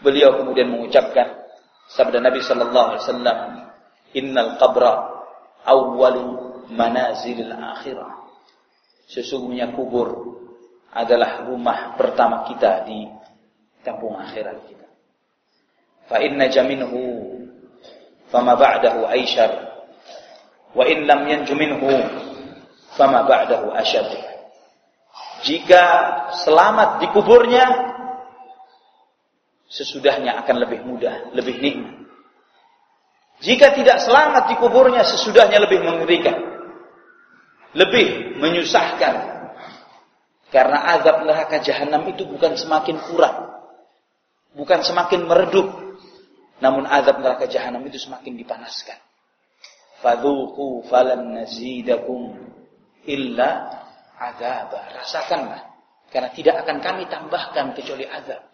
Beliau kemudian mengucapkan sabda Nabi sallallahu alaihi wasallam Innal qabra awwalu manazilil akhirah. Sesungguhnya kubur adalah rumah pertama kita di kampung akhirat kita. Fa inna jaminhu fama ba'dahu aishar wa in lam yanju minhu fama ba'dahu ashad. Jika selamat di kuburnya sesudahnya akan lebih mudah, lebih nikmat. Jika tidak selamat di kuburnya sesudahnya lebih mengerikan. Lebih menyusahkan. Karena azab neraka jahanam itu bukan semakin kurang. Bukan semakin meredup. Namun azab neraka jahanam itu semakin dipanaskan. Fadhuku falan nazidakum illa azab. Rasakanlah. Karena tidak akan kami tambahkan kecuali azab.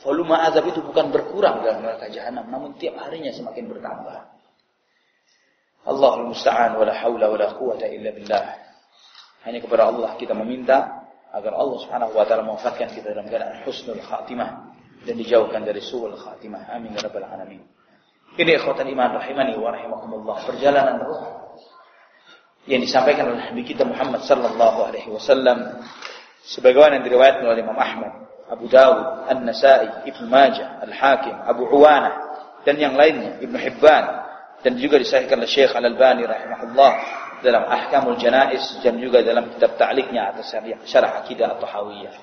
Volume azab itu bukan berkurang dalam neraka jahanam, namun tiap harinya semakin bertambah. Allahul musta'an wala haula wala quwata illa billah. Hanya kepada Allah kita meminta agar Allah Subhanahu wa taala mewafatkan kita dalam keadaan husnul khatimah dan dijauhkan dari suul khatimah. Amin ya rabbal alamin. Ini ikhwatan iman rahimani wa rahimakumullah. Perjalanan ruh yang disampaikan oleh Nabi kita Muhammad sallallahu alaihi wasallam sebagaimana yang diriwayatkan oleh Imam Ahmad, Abu Dawud, An-Nasa'i, Ibnu Majah, Al-Hakim, Abu Uwanah dan yang lainnya, Ibnu Hibban dan juga disahihkan oleh Syekh Al-Albani rahimahullah dalam Ahkamul Janais dan juga dalam kitab ta'liqnya atas syarah akidah atau hawiyah.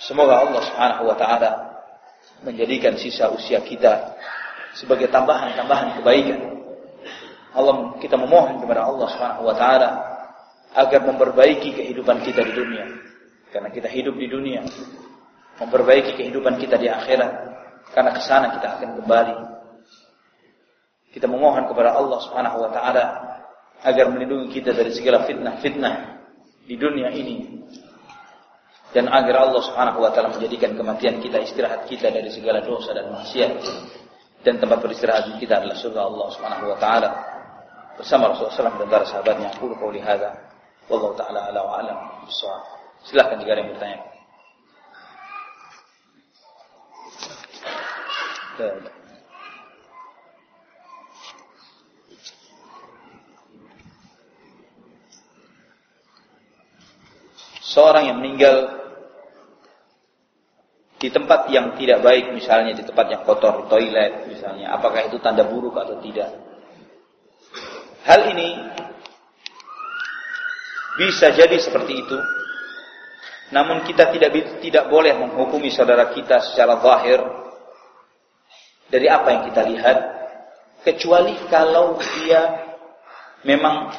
Semoga Allah Subhanahu wa taala menjadikan sisa usia kita sebagai tambahan-tambahan kebaikan. Allah kita memohon kepada Allah Subhanahu wa taala agar memperbaiki kehidupan kita di dunia. Karena kita hidup di dunia. Memperbaiki kehidupan kita di akhirat. Karena ke sana kita akan kembali. Kita memohon kepada Allah Subhanahu wa taala agar melindungi kita dari segala fitnah-fitnah di dunia ini dan agar Allah Subhanahu wa taala menjadikan kematian kita istirahat kita dari segala dosa dan maksiat. Dan tempat beristirahat kita adalah surga Allah Subhanahu wa taala. Bersama Rasulullah SAW dan para sahabatnya aku qauli hadza. Wallahu taala ala wa alam bissawab. Silakan jika ada yang bertanya. Seorang yang meninggal di tempat yang tidak baik misalnya di tempat yang kotor toilet misalnya apakah itu tanda buruk atau tidak? Hal ini bisa jadi seperti itu. Namun kita tidak tidak boleh menghukumi saudara kita secara zahir dari apa yang kita lihat kecuali kalau dia memang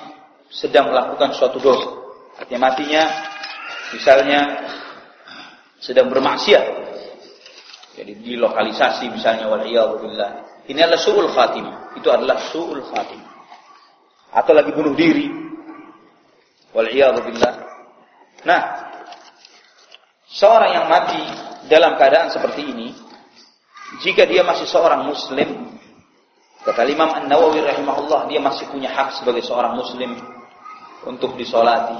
sedang melakukan suatu dosa. Artinya matinya misalnya sedang bermaksiat jadi dilokalisasi misalnya wal billah. Ini adalah su'ul khatimah. Itu adalah su'ul khatimah. Atau lagi bunuh diri. Wal billah. Nah, seorang yang mati dalam keadaan seperti ini, jika dia masih seorang muslim, kata Imam An-Nawawi rahimahullah, dia masih punya hak sebagai seorang muslim untuk disolati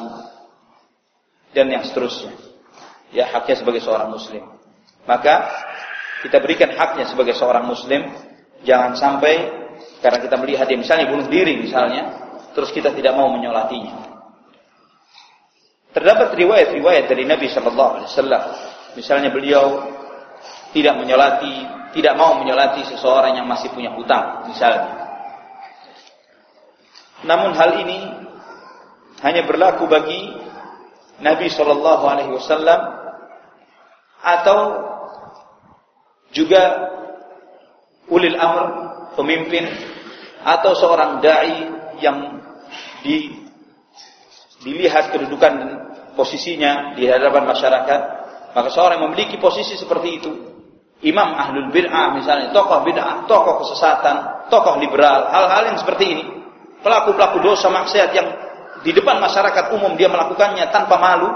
dan yang seterusnya. Ya, haknya sebagai seorang muslim. Maka kita berikan haknya sebagai seorang muslim. Jangan sampai karena kita melihat dia misalnya bunuh diri misalnya terus kita tidak mau menyolatinya. Terdapat riwayat-riwayat dari Nabi Shallallahu Alaihi Wasallam. Misalnya beliau tidak menyolati tidak mau menyolati seseorang yang masih punya hutang misalnya. Namun hal ini hanya berlaku bagi Nabi Shallallahu Alaihi Wasallam atau juga ulil amr, pemimpin atau seorang dai yang di, dilihat kedudukan dan posisinya di hadapan masyarakat, maka seorang yang memiliki posisi seperti itu, imam ahlul bid'ah misalnya, tokoh bid'ah, tokoh kesesatan, tokoh liberal, hal-hal yang seperti ini, pelaku-pelaku dosa maksiat yang di depan masyarakat umum dia melakukannya tanpa malu,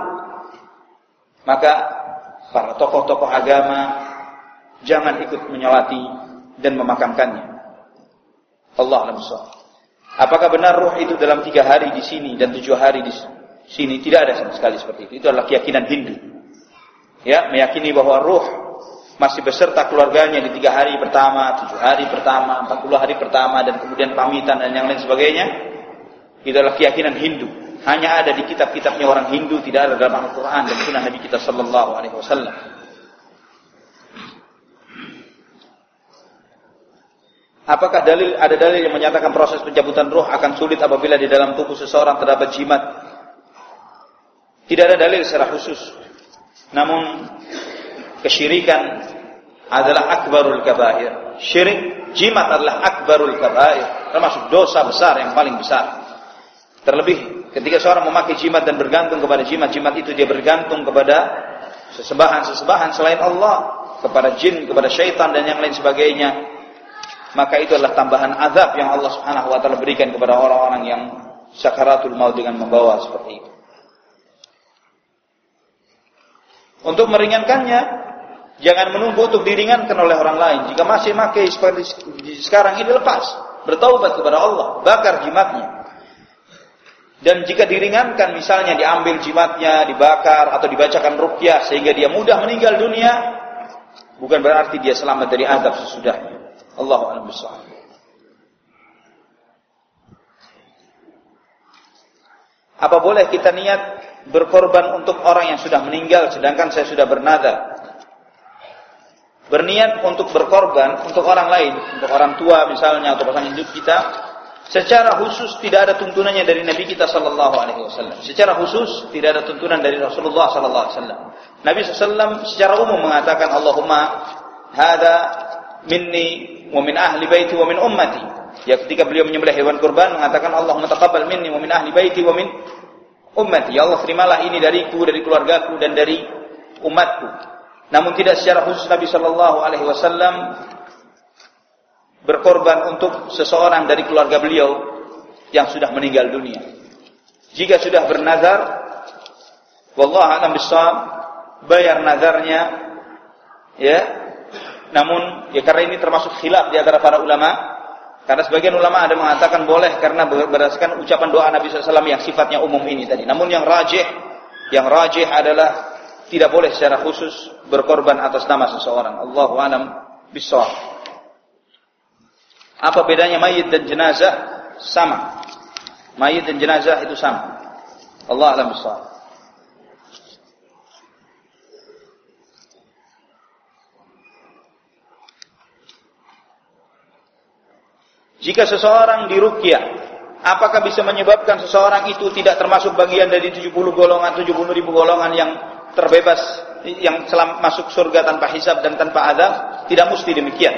maka para tokoh-tokoh agama jangan ikut menyolati dan memakamkannya. Allah alam Apakah benar ruh itu dalam tiga hari di sini dan tujuh hari di sini? Tidak ada sama sekali seperti itu. Itu adalah keyakinan Hindu. Ya, meyakini bahwa ruh masih beserta keluarganya di tiga hari pertama, tujuh hari pertama, empat puluh hari pertama, dan kemudian pamitan dan yang lain sebagainya. Itu adalah keyakinan Hindu. Hanya ada di kitab-kitabnya orang Hindu, tidak ada dalam Al-Quran dan Sunnah Nabi kita Sallallahu Alaihi Wasallam. Apakah dalil ada dalil yang menyatakan proses pencabutan roh akan sulit apabila di dalam tubuh seseorang terdapat jimat? Tidak ada dalil secara khusus. Namun kesyirikan adalah akbarul kabair. Syirik jimat adalah akbarul kabair, termasuk dosa besar yang paling besar. Terlebih ketika seorang memakai jimat dan bergantung kepada jimat, jimat itu dia bergantung kepada sesembahan-sesembahan selain Allah, kepada jin, kepada syaitan dan yang lain sebagainya maka itu adalah tambahan azab yang Allah Subhanahu wa taala berikan kepada orang-orang yang sakaratul maut dengan membawa seperti itu. Untuk meringankannya, jangan menunggu untuk diringankan oleh orang lain. Jika masih pakai seperti sekarang ini lepas, bertaubat kepada Allah, bakar jimatnya. Dan jika diringankan misalnya diambil jimatnya, dibakar atau dibacakan rukyah sehingga dia mudah meninggal dunia, bukan berarti dia selamat dari azab sesudahnya. Allahu a'lam bishawab. Apa boleh kita niat berkorban untuk orang yang sudah meninggal sedangkan saya sudah bernada? Berniat untuk berkorban untuk orang lain, untuk orang tua misalnya atau pasangan hidup kita, secara khusus tidak ada tuntunannya dari Nabi kita sallallahu alaihi wasallam. Secara khusus tidak ada tuntunan dari Rasulullah sallallahu alaihi wasallam. Nabi sallallahu secara umum mengatakan Allahumma hada minni wa min ahli baiti wa min ummati. Ya ketika beliau menyembelih hewan kurban mengatakan Allahumma taqabbal minni wa min ahli baiti wa min ummati. Ya Allah terimalah ini dariku, dari keluargaku dan dari umatku. Namun tidak secara khusus Nabi sallallahu alaihi wasallam berkorban untuk seseorang dari keluarga beliau yang sudah meninggal dunia. Jika sudah bernazar, wallahu a'lam bissawab, bayar nazarnya ya namun ya karena ini termasuk khilaf di antara para ulama. Karena sebagian ulama ada mengatakan boleh karena berdasarkan ucapan doa Nabi SAW yang sifatnya umum ini tadi. Namun yang rajih, yang rajih adalah tidak boleh secara khusus berkorban atas nama seseorang. Allahu a'lam bishawab. Apa bedanya mayit dan jenazah? Sama. Mayit dan jenazah itu sama. Allah a'lam bishawab. Jika seseorang dirukyah, apakah bisa menyebabkan seseorang itu tidak termasuk bagian dari 70 golongan, 70 ribu golongan yang terbebas, yang selam, masuk surga tanpa hisab dan tanpa adab? Tidak mesti demikian.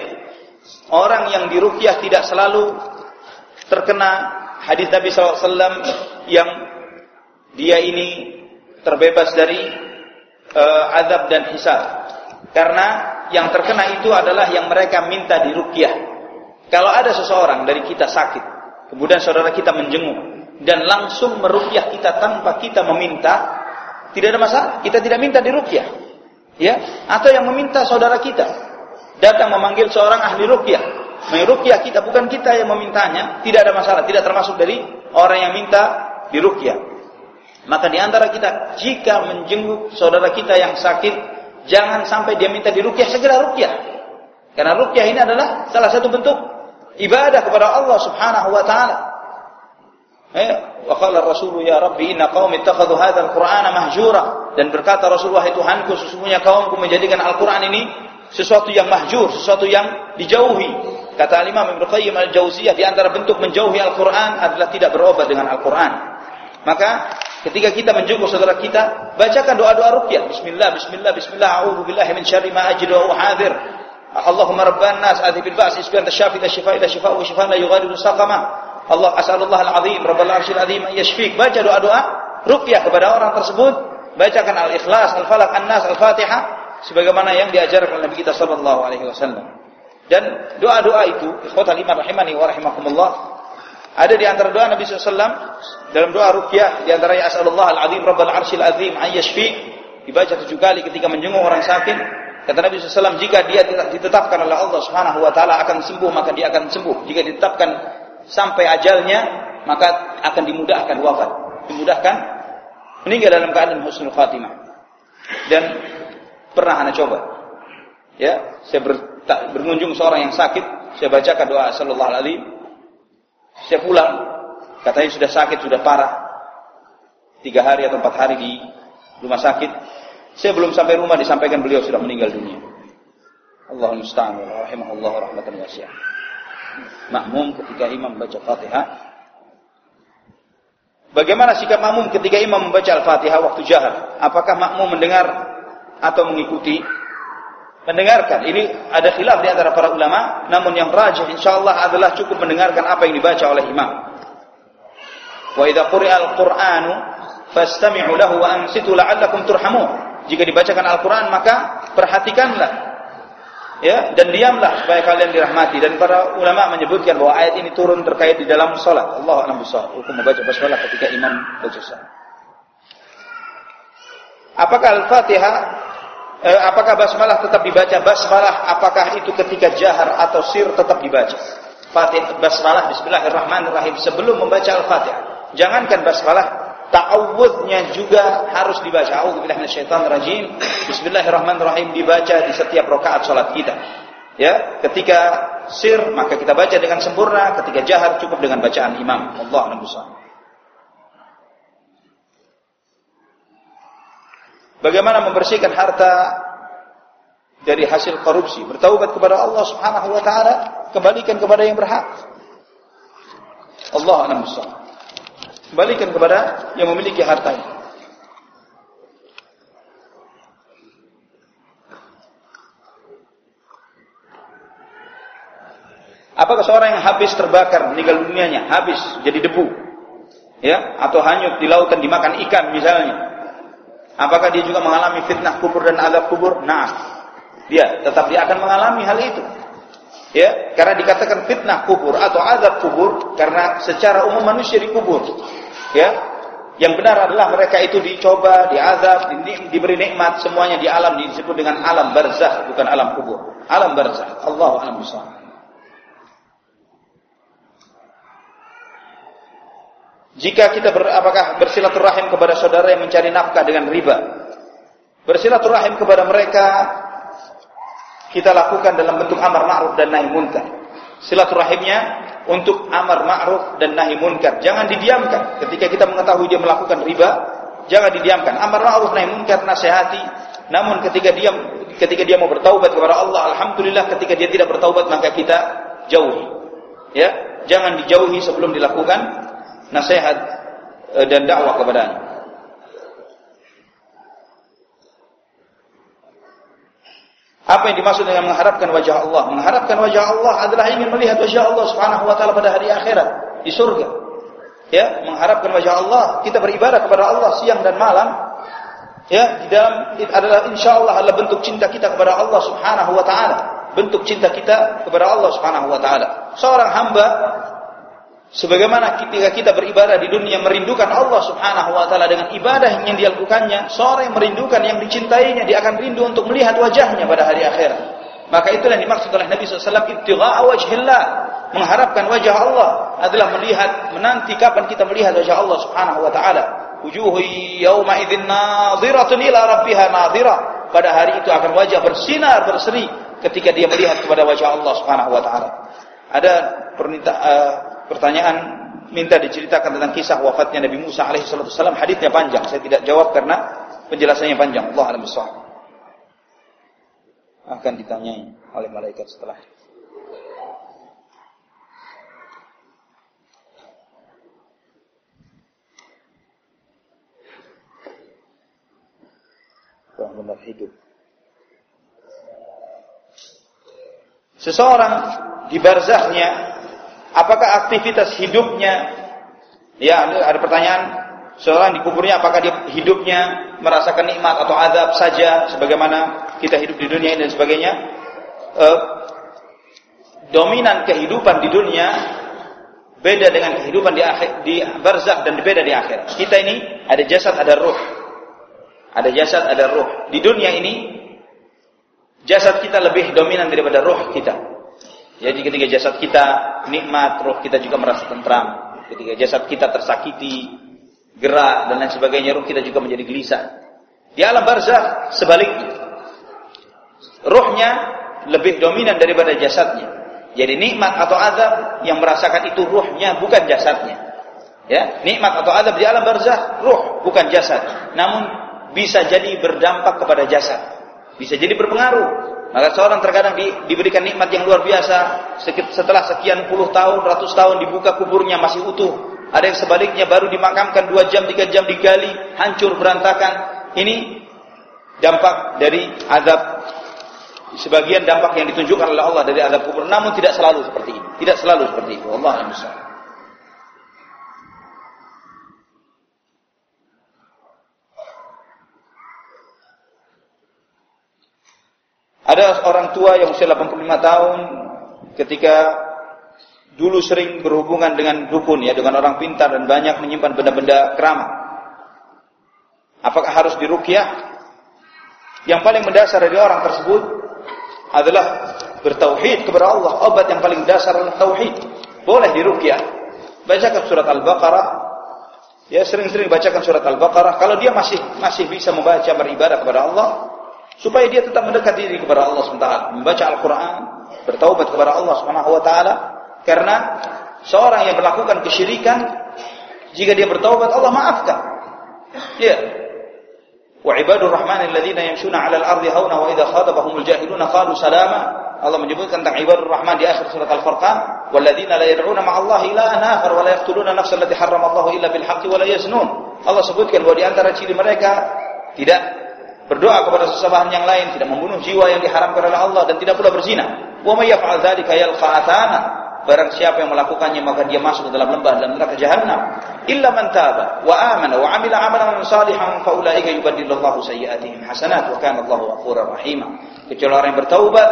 Orang yang dirukyah tidak selalu terkena hadis Nabi SAW yang dia ini terbebas dari uh, adab dan hisab. Karena yang terkena itu adalah yang mereka minta dirukyah kalau ada seseorang dari kita sakit, kemudian saudara kita menjenguk dan langsung merukyah kita tanpa kita meminta, tidak ada masalah. Kita tidak minta dirukyah. Ya, atau yang meminta saudara kita datang memanggil seorang ahli rukyah, merukyah kita bukan kita yang memintanya, tidak ada masalah, tidak termasuk dari orang yang minta dirukyah. Maka di antara kita jika menjenguk saudara kita yang sakit, jangan sampai dia minta dirukyah segera rukyah. Karena rukyah ini adalah salah satu bentuk ibadah kepada Allah Subhanahu wa taala. Eh, wa qala Rasul ya Rabbi inna qaumi ittakhadhu hadzal Qur'ana mahjura dan berkata Rasulullah Tuhanku sesungguhnya kaumku menjadikan Al-Qur'an ini sesuatu yang mahjur, sesuatu yang dijauhi. Kata Imam Ibnu Qayyim Al-Jauziyah di antara bentuk menjauhi Al-Qur'an adalah tidak berobat dengan Al-Qur'an. Maka ketika kita menjenguk saudara kita, bacakan doa-doa ruqyah. Bismillah, bismillah, bismillah, a'udzu billahi min syarri ma ajidu wa uhadir. Allahumma rabban nas adhibil ba's isbi anta syafi la shifa ila shifa wa shifaan la yughadiru saqama. Allah as'alullah al-azim rabbal arsyil azim an yashfik. Baca doa-doa ruqyah kepada orang tersebut. Bacakan al-ikhlas, al-falaq, an-nas, al-fatihah sebagaimana yang diajarkan oleh Nabi kita sallallahu alaihi wasallam. Dan doa-doa itu, ikhwatal iman rahimani wa rahimakumullah, ada di antara doa Nabi SAW dalam doa ruqyah di antaranya as'alullah al-azim rabbal arsyil azim an yashfik dibaca tujuh kali ketika menjenguk orang sakit Kata Nabi SAW, jika dia ditetapkan oleh Allah Subhanahu Wa Taala akan sembuh, maka dia akan sembuh. Jika ditetapkan sampai ajalnya, maka akan dimudahkan wafat. Dimudahkan meninggal dalam keadaan husnul khatimah. Dan pernah anda coba, ya, saya ber, tak, berkunjung seorang yang sakit, saya bacakan doa Sallallahu Alaihi Saya pulang, katanya sudah sakit, sudah parah, tiga hari atau empat hari di rumah sakit, saya belum sampai rumah disampaikan beliau sudah meninggal dunia. Allahumma musta'an wa rahimahullah rahmatan wasi'ah. Makmum ketika imam membaca Fatihah. Bagaimana sikap makmum ketika imam membaca Al-Fatihah waktu jahar? Apakah makmum mendengar atau mengikuti? Mendengarkan. Ini ada khilaf di antara para ulama, namun yang rajih insyaallah adalah cukup mendengarkan apa yang dibaca oleh imam. Wa idza quri'a al-Qur'anu fastami'u lahu wa ansitu la'allakum turhamun jika dibacakan Al-Quran maka perhatikanlah. Ya dan diamlah supaya kalian dirahmati. Dan para ulama menyebutkan bahwa ayat ini turun terkait di dalam salat Allah alam besar hukum membaca basmalah ketika imam baca apakah Al-Fatihah eh, apakah basmalah tetap dibaca? Basmalah apakah itu ketika jahar atau sir tetap dibaca? Fatihah basmalah bismillahirrahmanirrahim sebelum membaca Al-Fatihah. Jangankan basmalah ta'awudnya juga harus dibaca. A'udzubillahi minasyaitonirrajim. Bismillahirrahmanirrahim dibaca di setiap rakaat salat kita. Ya, ketika sir maka kita baca dengan sempurna, ketika jahar cukup dengan bacaan imam. Allah a'lam Bagaimana membersihkan harta dari hasil korupsi? Bertaubat kepada Allah Subhanahu wa taala, kembalikan kepada yang berhak. Allah a'lam Kembalikan kepada yang memiliki harta. Apakah seorang yang habis terbakar meninggal dunianya habis jadi debu ya atau hanyut di lautan dimakan ikan misalnya apakah dia juga mengalami fitnah kubur dan azab kubur nah dia tetap dia akan mengalami hal itu ya karena dikatakan fitnah kubur atau azab kubur karena secara umum manusia dikubur ya yang benar adalah mereka itu dicoba, diazab, di, diberi nikmat semuanya di alam disebut dengan alam barzah bukan alam kubur. Alam barzah. Allah alam besar. Jika kita ber, apakah bersilaturahim kepada saudara yang mencari nafkah dengan riba? Bersilaturahim kepada mereka kita lakukan dalam bentuk amar ma'ruf dan nahi munkar. Silaturahimnya untuk amar ma'ruf dan nahi munkar. Jangan didiamkan. Ketika kita mengetahui dia melakukan riba, jangan didiamkan. Amar ma'ruf nahi munkar nasihati. Namun ketika dia ketika dia mau bertaubat kepada Allah, alhamdulillah ketika dia tidak bertaubat maka kita jauhi. Ya, jangan dijauhi sebelum dilakukan nasihat eh, dan dakwah kepadanya. Apa yang dimaksud dengan mengharapkan wajah Allah? Mengharapkan wajah Allah adalah ingin melihat wajah Allah Subhanahu wa taala pada hari akhirat di surga. Ya, mengharapkan wajah Allah, kita beribadah kepada Allah siang dan malam. Ya, di dalam adalah insyaallah adalah bentuk cinta kita kepada Allah Subhanahu wa taala. Bentuk cinta kita kepada Allah Subhanahu wa taala. Seorang hamba Sebagaimana ketika kita beribadah di dunia merindukan Allah Subhanahu wa taala dengan ibadah yang dilakukannya, seorang yang merindukan yang dicintainya dia akan rindu untuk melihat wajahnya pada hari akhirat. Maka itulah yang dimaksud oleh Nabi SAW ibtigha'a wajhillah, mengharapkan wajah Allah adalah melihat menanti kapan kita melihat wajah Allah Subhanahu wa taala. Wujuhu yauma idzin nadhiratun ila rabbiha nadhirah. Pada hari itu akan wajah bersinar berseri ketika dia melihat kepada wajah Allah Subhanahu wa taala. Ada permintaan uh, pertanyaan minta diceritakan tentang kisah wafatnya Nabi Musa alaihissalam. Hadisnya panjang, saya tidak jawab karena penjelasannya panjang. Allah alam akan ditanyai oleh malaikat setelah. benar hidup. Seseorang di barzahnya apakah aktivitas hidupnya? Ya ada pertanyaan. Seorang di kuburnya apakah dia hidupnya merasakan nikmat atau azab saja sebagaimana kita hidup di dunia ini dan sebagainya? E, dominan kehidupan di dunia beda dengan kehidupan di akhir di barzakh dan beda di akhir. Kita ini ada jasad ada ruh. Ada jasad ada ruh. Di dunia ini jasad kita lebih dominan daripada ruh kita jadi ketika jasad kita nikmat, roh kita juga merasa tentram. Ketika jasad kita tersakiti, gerak dan lain sebagainya, roh kita juga menjadi gelisah. Di alam barzah sebaliknya. Rohnya lebih dominan daripada jasadnya. Jadi nikmat atau azab yang merasakan itu rohnya bukan jasadnya. Ya, nikmat atau azab di alam barzah roh bukan jasad. Namun bisa jadi berdampak kepada jasad. Bisa jadi berpengaruh maka seorang terkadang di, diberikan nikmat yang luar biasa, setelah sekian puluh tahun, ratus tahun dibuka kuburnya masih utuh. Ada yang sebaliknya baru dimakamkan dua jam, tiga jam digali, hancur berantakan. Ini dampak dari azab sebagian dampak yang ditunjukkan oleh Allah dari azab kubur. Namun tidak selalu seperti ini. Tidak selalu seperti itu. Allah yang. Ada orang tua yang usia 85 tahun ketika dulu sering berhubungan dengan dukun ya dengan orang pintar dan banyak menyimpan benda-benda keramat. Apakah harus dirukyah? Yang paling mendasar dari orang tersebut adalah bertauhid kepada Allah. Obat yang paling dasar adalah tauhid. Boleh dirukyah. Bacakan surat Al-Baqarah. Ya sering-sering bacakan surat Al-Baqarah. Kalau dia masih masih bisa membaca beribadah kepada Allah, supaya dia tetap mendekat diri kepada Allah SWT, membaca Al-Quran, bertaubat kepada Allah Subhanahu Wa Taala, karena seorang yang melakukan kesyirikan, jika dia bertaubat Allah maafkan. Ya. Wa ibadur rahman alladziina yamshuna 'alal ardi hauna wa idza khatabahumul jahiluna qalu salama. Allah menyebutkan tentang ibadur rahman di akhir surat Al-Furqan, walladzina la yad'una ma'allahi ilahan akhar wa la yaqtuluna nafsan allati harrama Allah illa bil haqqi wa la yaznun. Allah sebutkan bahwa di antara ciri mereka tidak berdoa kepada sesembahan yang lain, tidak membunuh jiwa yang diharamkan oleh Allah dan tidak pula berzina. Wa may yaf'al dzalika yalqa Barang siapa yang melakukannya maka dia masuk ke dalam lembah dalam neraka jahanam. Illa man taba wa amana wa amila amalan salihan fa ulaika yubaddilullahu sayyi'atihim hasanat wa kana Allahu ghafurur rahim. Kecuali orang yang bertaubat,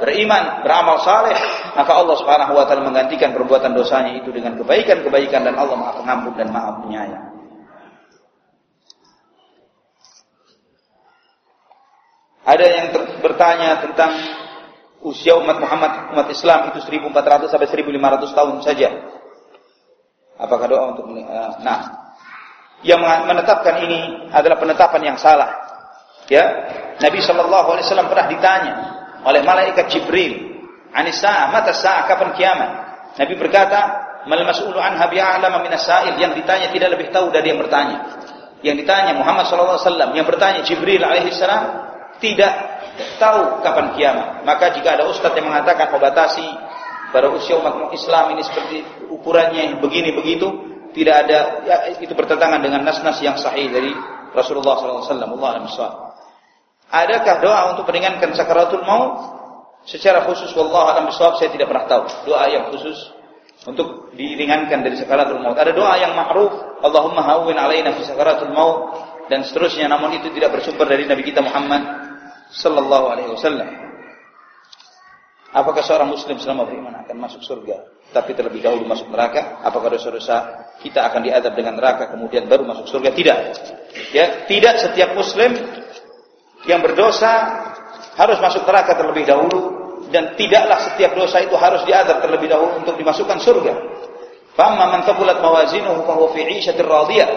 beriman, beramal saleh, maka Allah Subhanahu wa taala menggantikan perbuatan dosanya itu dengan kebaikan-kebaikan dan Allah Maha Pengampun dan Maha Penyayang. Ada yang bertanya tentang usia umat Muhammad umat Islam itu 1400 sampai 1500 tahun saja. Apakah doa untuk uh, nah yang menetapkan ini adalah penetapan yang salah. Ya, Nabi Shallallahu Alaihi Wasallam pernah ditanya oleh malaikat Jibril, Anisa, mata sah kapan kiamat? Nabi berkata, mal mas'ulu anha bi'a'lama min sa'il yang ditanya tidak lebih tahu dari yang bertanya. Yang ditanya Muhammad sallallahu alaihi wasallam, yang bertanya Jibril alaihi salam tidak tahu kapan kiamat. Maka jika ada ustadz yang mengatakan membatasi pada usia umat Islam ini seperti ukurannya begini begitu, tidak ada ya, itu bertentangan dengan nas-nas yang sahih dari Rasulullah SAW. Allah Adakah doa untuk meringankan sakaratul maut? Secara khusus Allah alam bisawab saya tidak pernah tahu doa yang khusus untuk diringankan dari sakaratul maut. Ada doa yang ma'ruf, Allahumma hawwin alaina fi sakaratul maut dan seterusnya namun itu tidak bersumber dari Nabi kita Muhammad sallallahu alaihi wasallam. Apakah seorang muslim selama beriman akan masuk surga tapi terlebih dahulu masuk neraka? Apakah dosa-dosa kita akan diadab dengan neraka kemudian baru masuk surga? Tidak. Ya, tidak setiap muslim yang berdosa harus masuk neraka terlebih dahulu dan tidaklah setiap dosa itu harus diadab terlebih dahulu untuk dimasukkan surga. Fa'amma man tabulat mawazinuhu fa huwa fi radiyah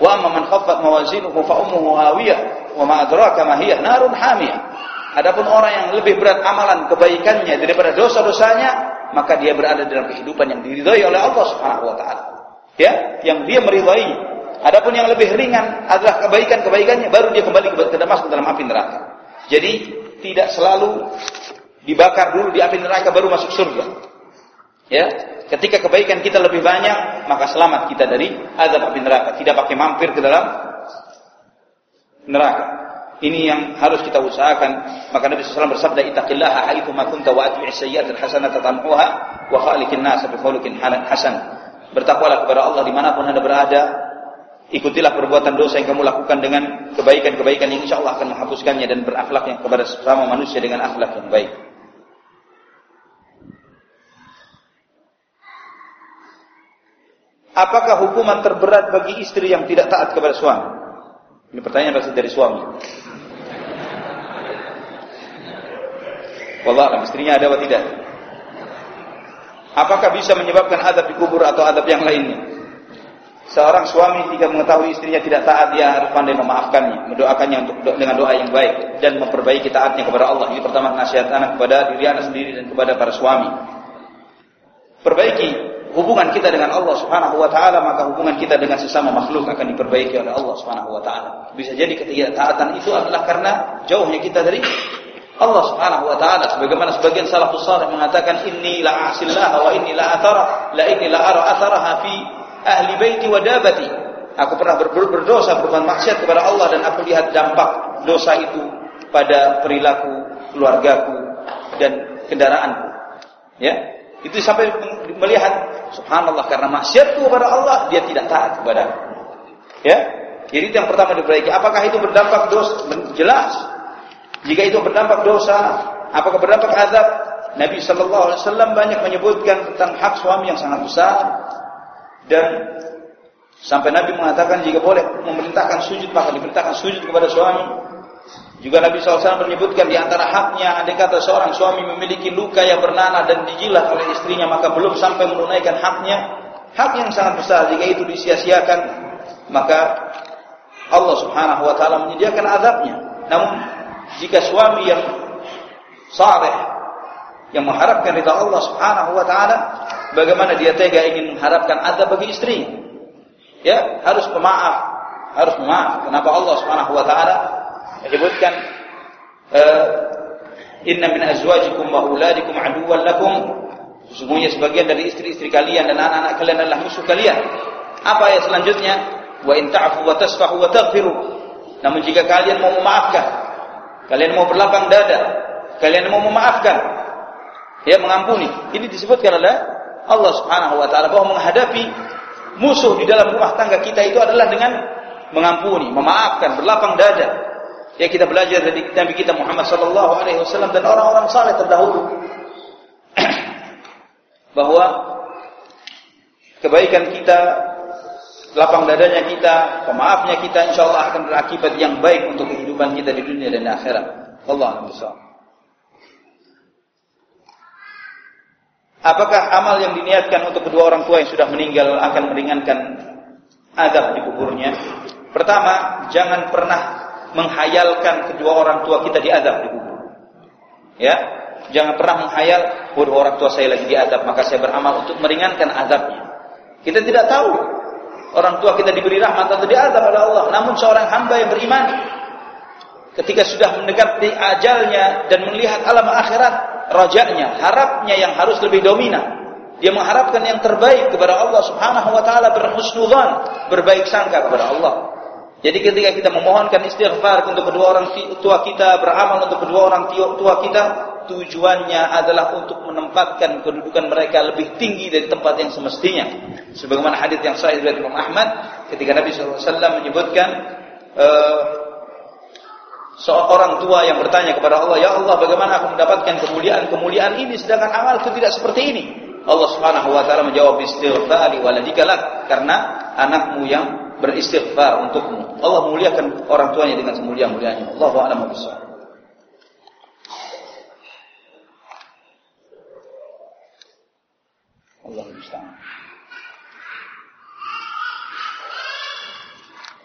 wa amma man khaffat mawazinuhu fa ummuhu hawiyah wa adraka narun hamiyah. Adapun orang yang lebih berat amalan kebaikannya daripada dosa-dosanya, maka dia berada dalam kehidupan yang diridhai oleh Allah Subhanahu wa taala. Ya, yang dia meridhai. Adapun yang lebih ringan adalah kebaikan-kebaikannya baru dia kembali ke masuk dalam api neraka. Jadi tidak selalu dibakar dulu di api neraka baru masuk surga. Ya, ketika kebaikan kita lebih banyak, maka selamat kita dari azab api neraka. Tidak pakai mampir ke dalam neraka. Ini yang harus kita usahakan. Maka Nabi SAW bersabda, "Ittaqillaha haitsu ma kunta wa atbi'is sayyi'atal hasanata tamhuha wa khaliqin nas bi hasan." Bertakwalah kepada Allah di mana pun Anda berada. Ikutilah perbuatan dosa yang kamu lakukan dengan kebaikan-kebaikan yang insya Allah akan menghapuskannya dan berakhlak yang kepada sesama manusia dengan akhlak yang baik. Apakah hukuman terberat bagi istri yang tidak taat kepada suami? Ini pertanyaan berasal dari suami. Wallah, istrinya ada atau tidak? Apakah bisa menyebabkan adab di kubur atau adab yang lainnya? Seorang suami jika mengetahui istrinya tidak taat, dia harus pandai memaafkannya, mendoakannya untuk dengan doa yang baik dan memperbaiki taatnya kepada Allah. Ini pertama nasihat anak kepada diri anak sendiri dan kepada para suami. Perbaiki hubungan kita dengan Allah Subhanahu wa taala maka hubungan kita dengan sesama makhluk akan diperbaiki oleh Allah Subhanahu wa taala. Bisa jadi ketidaktaatan itu adalah karena jauhnya kita dari Allah Subhanahu wa taala sebagaimana sebagian salafus saleh mengatakan inni la asillah wa inni la atara la inni la ara atharaha fi ahli baiti wa dabati. Aku pernah ber berdosa berbuat maksiat kepada Allah dan aku lihat dampak dosa itu pada perilaku keluargaku dan kendaraanku. Ya, itu sampai melihat Subhanallah karena maksiatku kepada Allah dia tidak taat kepada Ya. Jadi itu yang pertama diperbaiki. Apakah itu berdampak dosa? Jelas. Jika itu berdampak dosa, apakah berdampak azab? Nabi Shallallahu Alaihi Wasallam banyak menyebutkan tentang hak suami yang sangat besar dan sampai Nabi mengatakan jika boleh memerintahkan sujud maka diperintahkan sujud kepada suami juga Nabi SAW menyebutkan di antara haknya, andai kata seorang suami memiliki luka yang bernanah dan dijilat oleh istrinya, maka belum sampai menunaikan haknya, hak yang sangat besar. Jika itu disia-siakan, maka Allah Subhanahu Wa Taala menyediakan azabnya. Namun jika suami yang saleh yang mengharapkan ridha Allah Subhanahu wa taala, bagaimana dia tega ingin mengharapkan azab bagi istri? Ya, harus pemaaf, harus pemaaf. Kenapa Allah Subhanahu wa taala menyebutkan uh, inna min azwajikum wa auladikum aduwwan lakum sesungguhnya sebagian dari istri-istri kalian dan anak-anak kalian adalah musuh kalian. Apa ayat selanjutnya? Wa in ta'fu wa tasfahu wa taghfiru. Namun jika kalian mau memaafkan, kalian mau berlapang dada, kalian mau memaafkan, ya mengampuni. Ini disebutkan oleh Allah Subhanahu wa taala bahwa menghadapi musuh di dalam rumah tangga kita itu adalah dengan mengampuni, memaafkan, berlapang dada. Ya kita belajar dari Nabi kita Muhammad sallallahu alaihi wasallam dan orang-orang saleh terdahulu [CLEARS THROAT] bahwa kebaikan kita, lapang dadanya kita, pemaafnya kita insya Allah akan berakibat yang baik untuk kehidupan kita di dunia dan akhirat. Allah besar. Apakah amal yang diniatkan untuk kedua orang tua yang sudah meninggal akan meringankan adab di kuburnya? Pertama, jangan pernah menghayalkan kedua orang tua kita diadab di kubur. Ya, jangan pernah menghayal, kedua orang tua saya lagi diadab, maka saya beramal untuk meringankan azabnya. Kita tidak tahu orang tua kita diberi rahmat atau diadab oleh Allah. Namun seorang hamba yang beriman ketika sudah mendekati ajalnya dan melihat alam akhirat, rojaknya, harapnya yang harus lebih dominan. Dia mengharapkan yang terbaik kepada Allah Subhanahu wa taala berhusnudzan, berbaik sangka kepada Allah. Jadi ketika kita memohonkan istighfar untuk kedua orang tua kita, beramal untuk kedua orang tua kita, tujuannya adalah untuk menempatkan kedudukan mereka lebih tinggi dari tempat yang semestinya. Sebagaimana hadis yang sahih dari Imam Ahmad ketika Nabi SAW menyebutkan uh, seorang tua yang bertanya kepada Allah, Ya Allah bagaimana aku mendapatkan kemuliaan-kemuliaan ini sedangkan amalku tidak seperti ini. Allah Subhanahu wa taala menjawab istighfari waladika karena anakmu yang beristighfar untukmu. Allah muliakan orang tuanya dengan semulia-mulianya. Allah musta'an.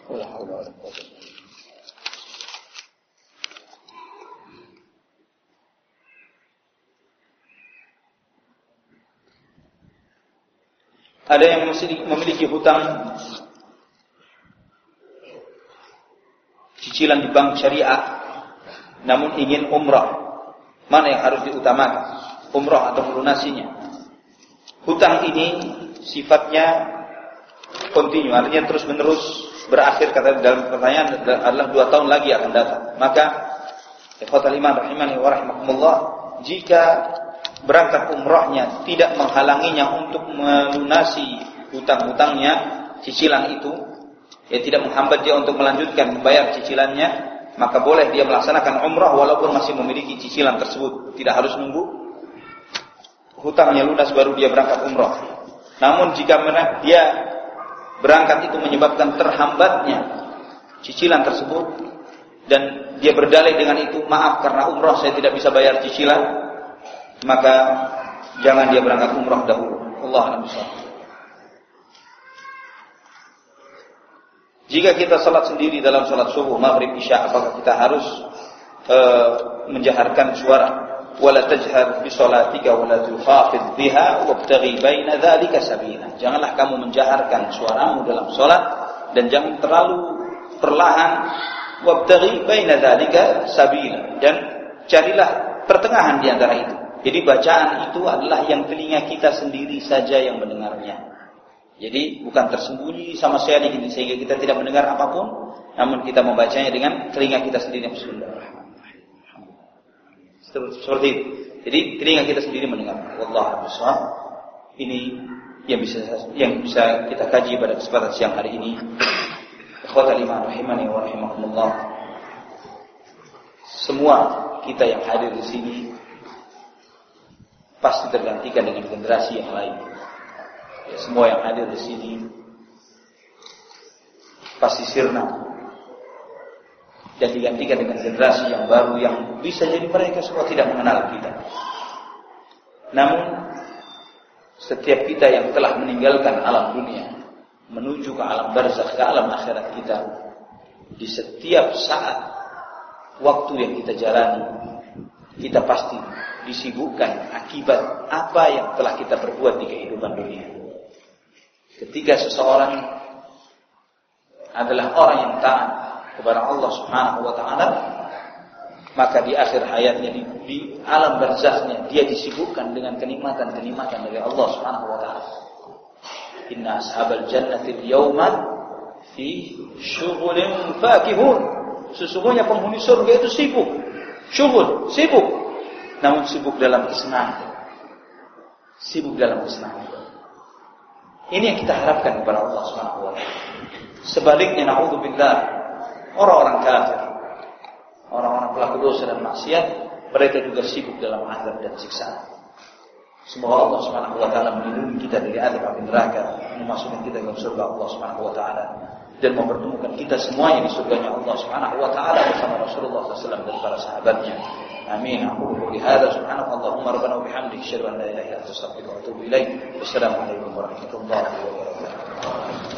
Wala wala quwwata Ada yang memiliki hutang cicilan di bank syariah namun ingin umrah mana yang harus diutamakan? Umrah atau melunasinya? Hutang ini sifatnya kontinu artinya terus menerus berakhir kata dalam pertanyaan adalah dua tahun lagi akan datang. Maka ikhwatal iman rahimani wa rahimakumullah jika berangkat umrahnya tidak menghalanginya untuk melunasi hutang-hutangnya cicilan itu ya tidak menghambat dia untuk melanjutkan membayar cicilannya, maka boleh dia melaksanakan umrah walaupun masih memiliki cicilan tersebut. Tidak harus nunggu hutangnya lunas baru dia berangkat umrah. Namun jika dia berangkat itu menyebabkan terhambatnya cicilan tersebut dan dia berdalih dengan itu, maaf karena umrah saya tidak bisa bayar cicilan, maka jangan dia berangkat umrah dahulu. Allah a'lam Jika kita salat sendiri dalam salat subuh, maghrib, isya, apakah kita harus uh, menjaharkan suara? Wala tajhar bi salatika wala tukhafid biha wabtaghi baina dzalika sabila. Janganlah kamu menjaharkan suaramu dalam salat dan jangan terlalu perlahan wabtaghi baina dzalika sabila dan carilah pertengahan di antara itu. Jadi bacaan itu adalah yang telinga kita sendiri saja yang mendengarnya. Jadi bukan tersembunyi sama sekali sehingga kita tidak mendengar apa pun, namun kita membacanya dengan telinga kita sendiri. Seperti itu. Jadi telinga kita sendiri mendengar. Allah besar. Ini yang bisa yang bisa kita kaji pada kesempatan siang hari ini. Ikhwatal iman rahimani rahimakumullah. Semua kita yang hadir di sini pasti tergantikan dengan generasi yang lain ya, semua yang hadir di sini pasti sirna dan digantikan dengan generasi yang baru yang bisa jadi mereka semua tidak mengenal kita. Namun setiap kita yang telah meninggalkan alam dunia menuju ke alam barzakh ke alam akhirat kita di setiap saat waktu yang kita jalani, kita pasti disibukkan akibat apa yang telah kita perbuat di kehidupan dunia. Ketika seseorang adalah orang yang taat kepada Allah Subhanahu wa taala, maka di akhir hayatnya di, di alam barzahnya dia disibukkan dengan kenikmatan-kenikmatan dari Allah Subhanahu wa taala. Inna ashabal jannati al-yawma fi syughulin fakihun. Sesungguhnya penghuni surga itu sibuk. Syughul, sibuk. Namun sibuk dalam kesenangan. Sibuk dalam kesenangan. Ini yang kita harapkan kepada Allah Subhanahu wa taala. Sebaliknya naudzubillah orang-orang kafir, orang-orang pelaku dosa dan maksiat, mereka juga sibuk dalam azab dan siksaan. Semoga Allah Subhanahu wa taala melindungi kita dari azab api neraka, memasukkan kita ke surga Allah Subhanahu wa taala dan mempertemukan kita semuanya di surganya Allah Subhanahu wa taala bersama Rasulullah SAW dan para sahabatnya. Amin. Aku qouli hadza subhanaka Allahumma rabbana wa bihamdika asyhadu an la ilaha illa anta astaghfiruka wa atubu ilaik. Wassalamu alaikum warahmatullahi wabarakatuh.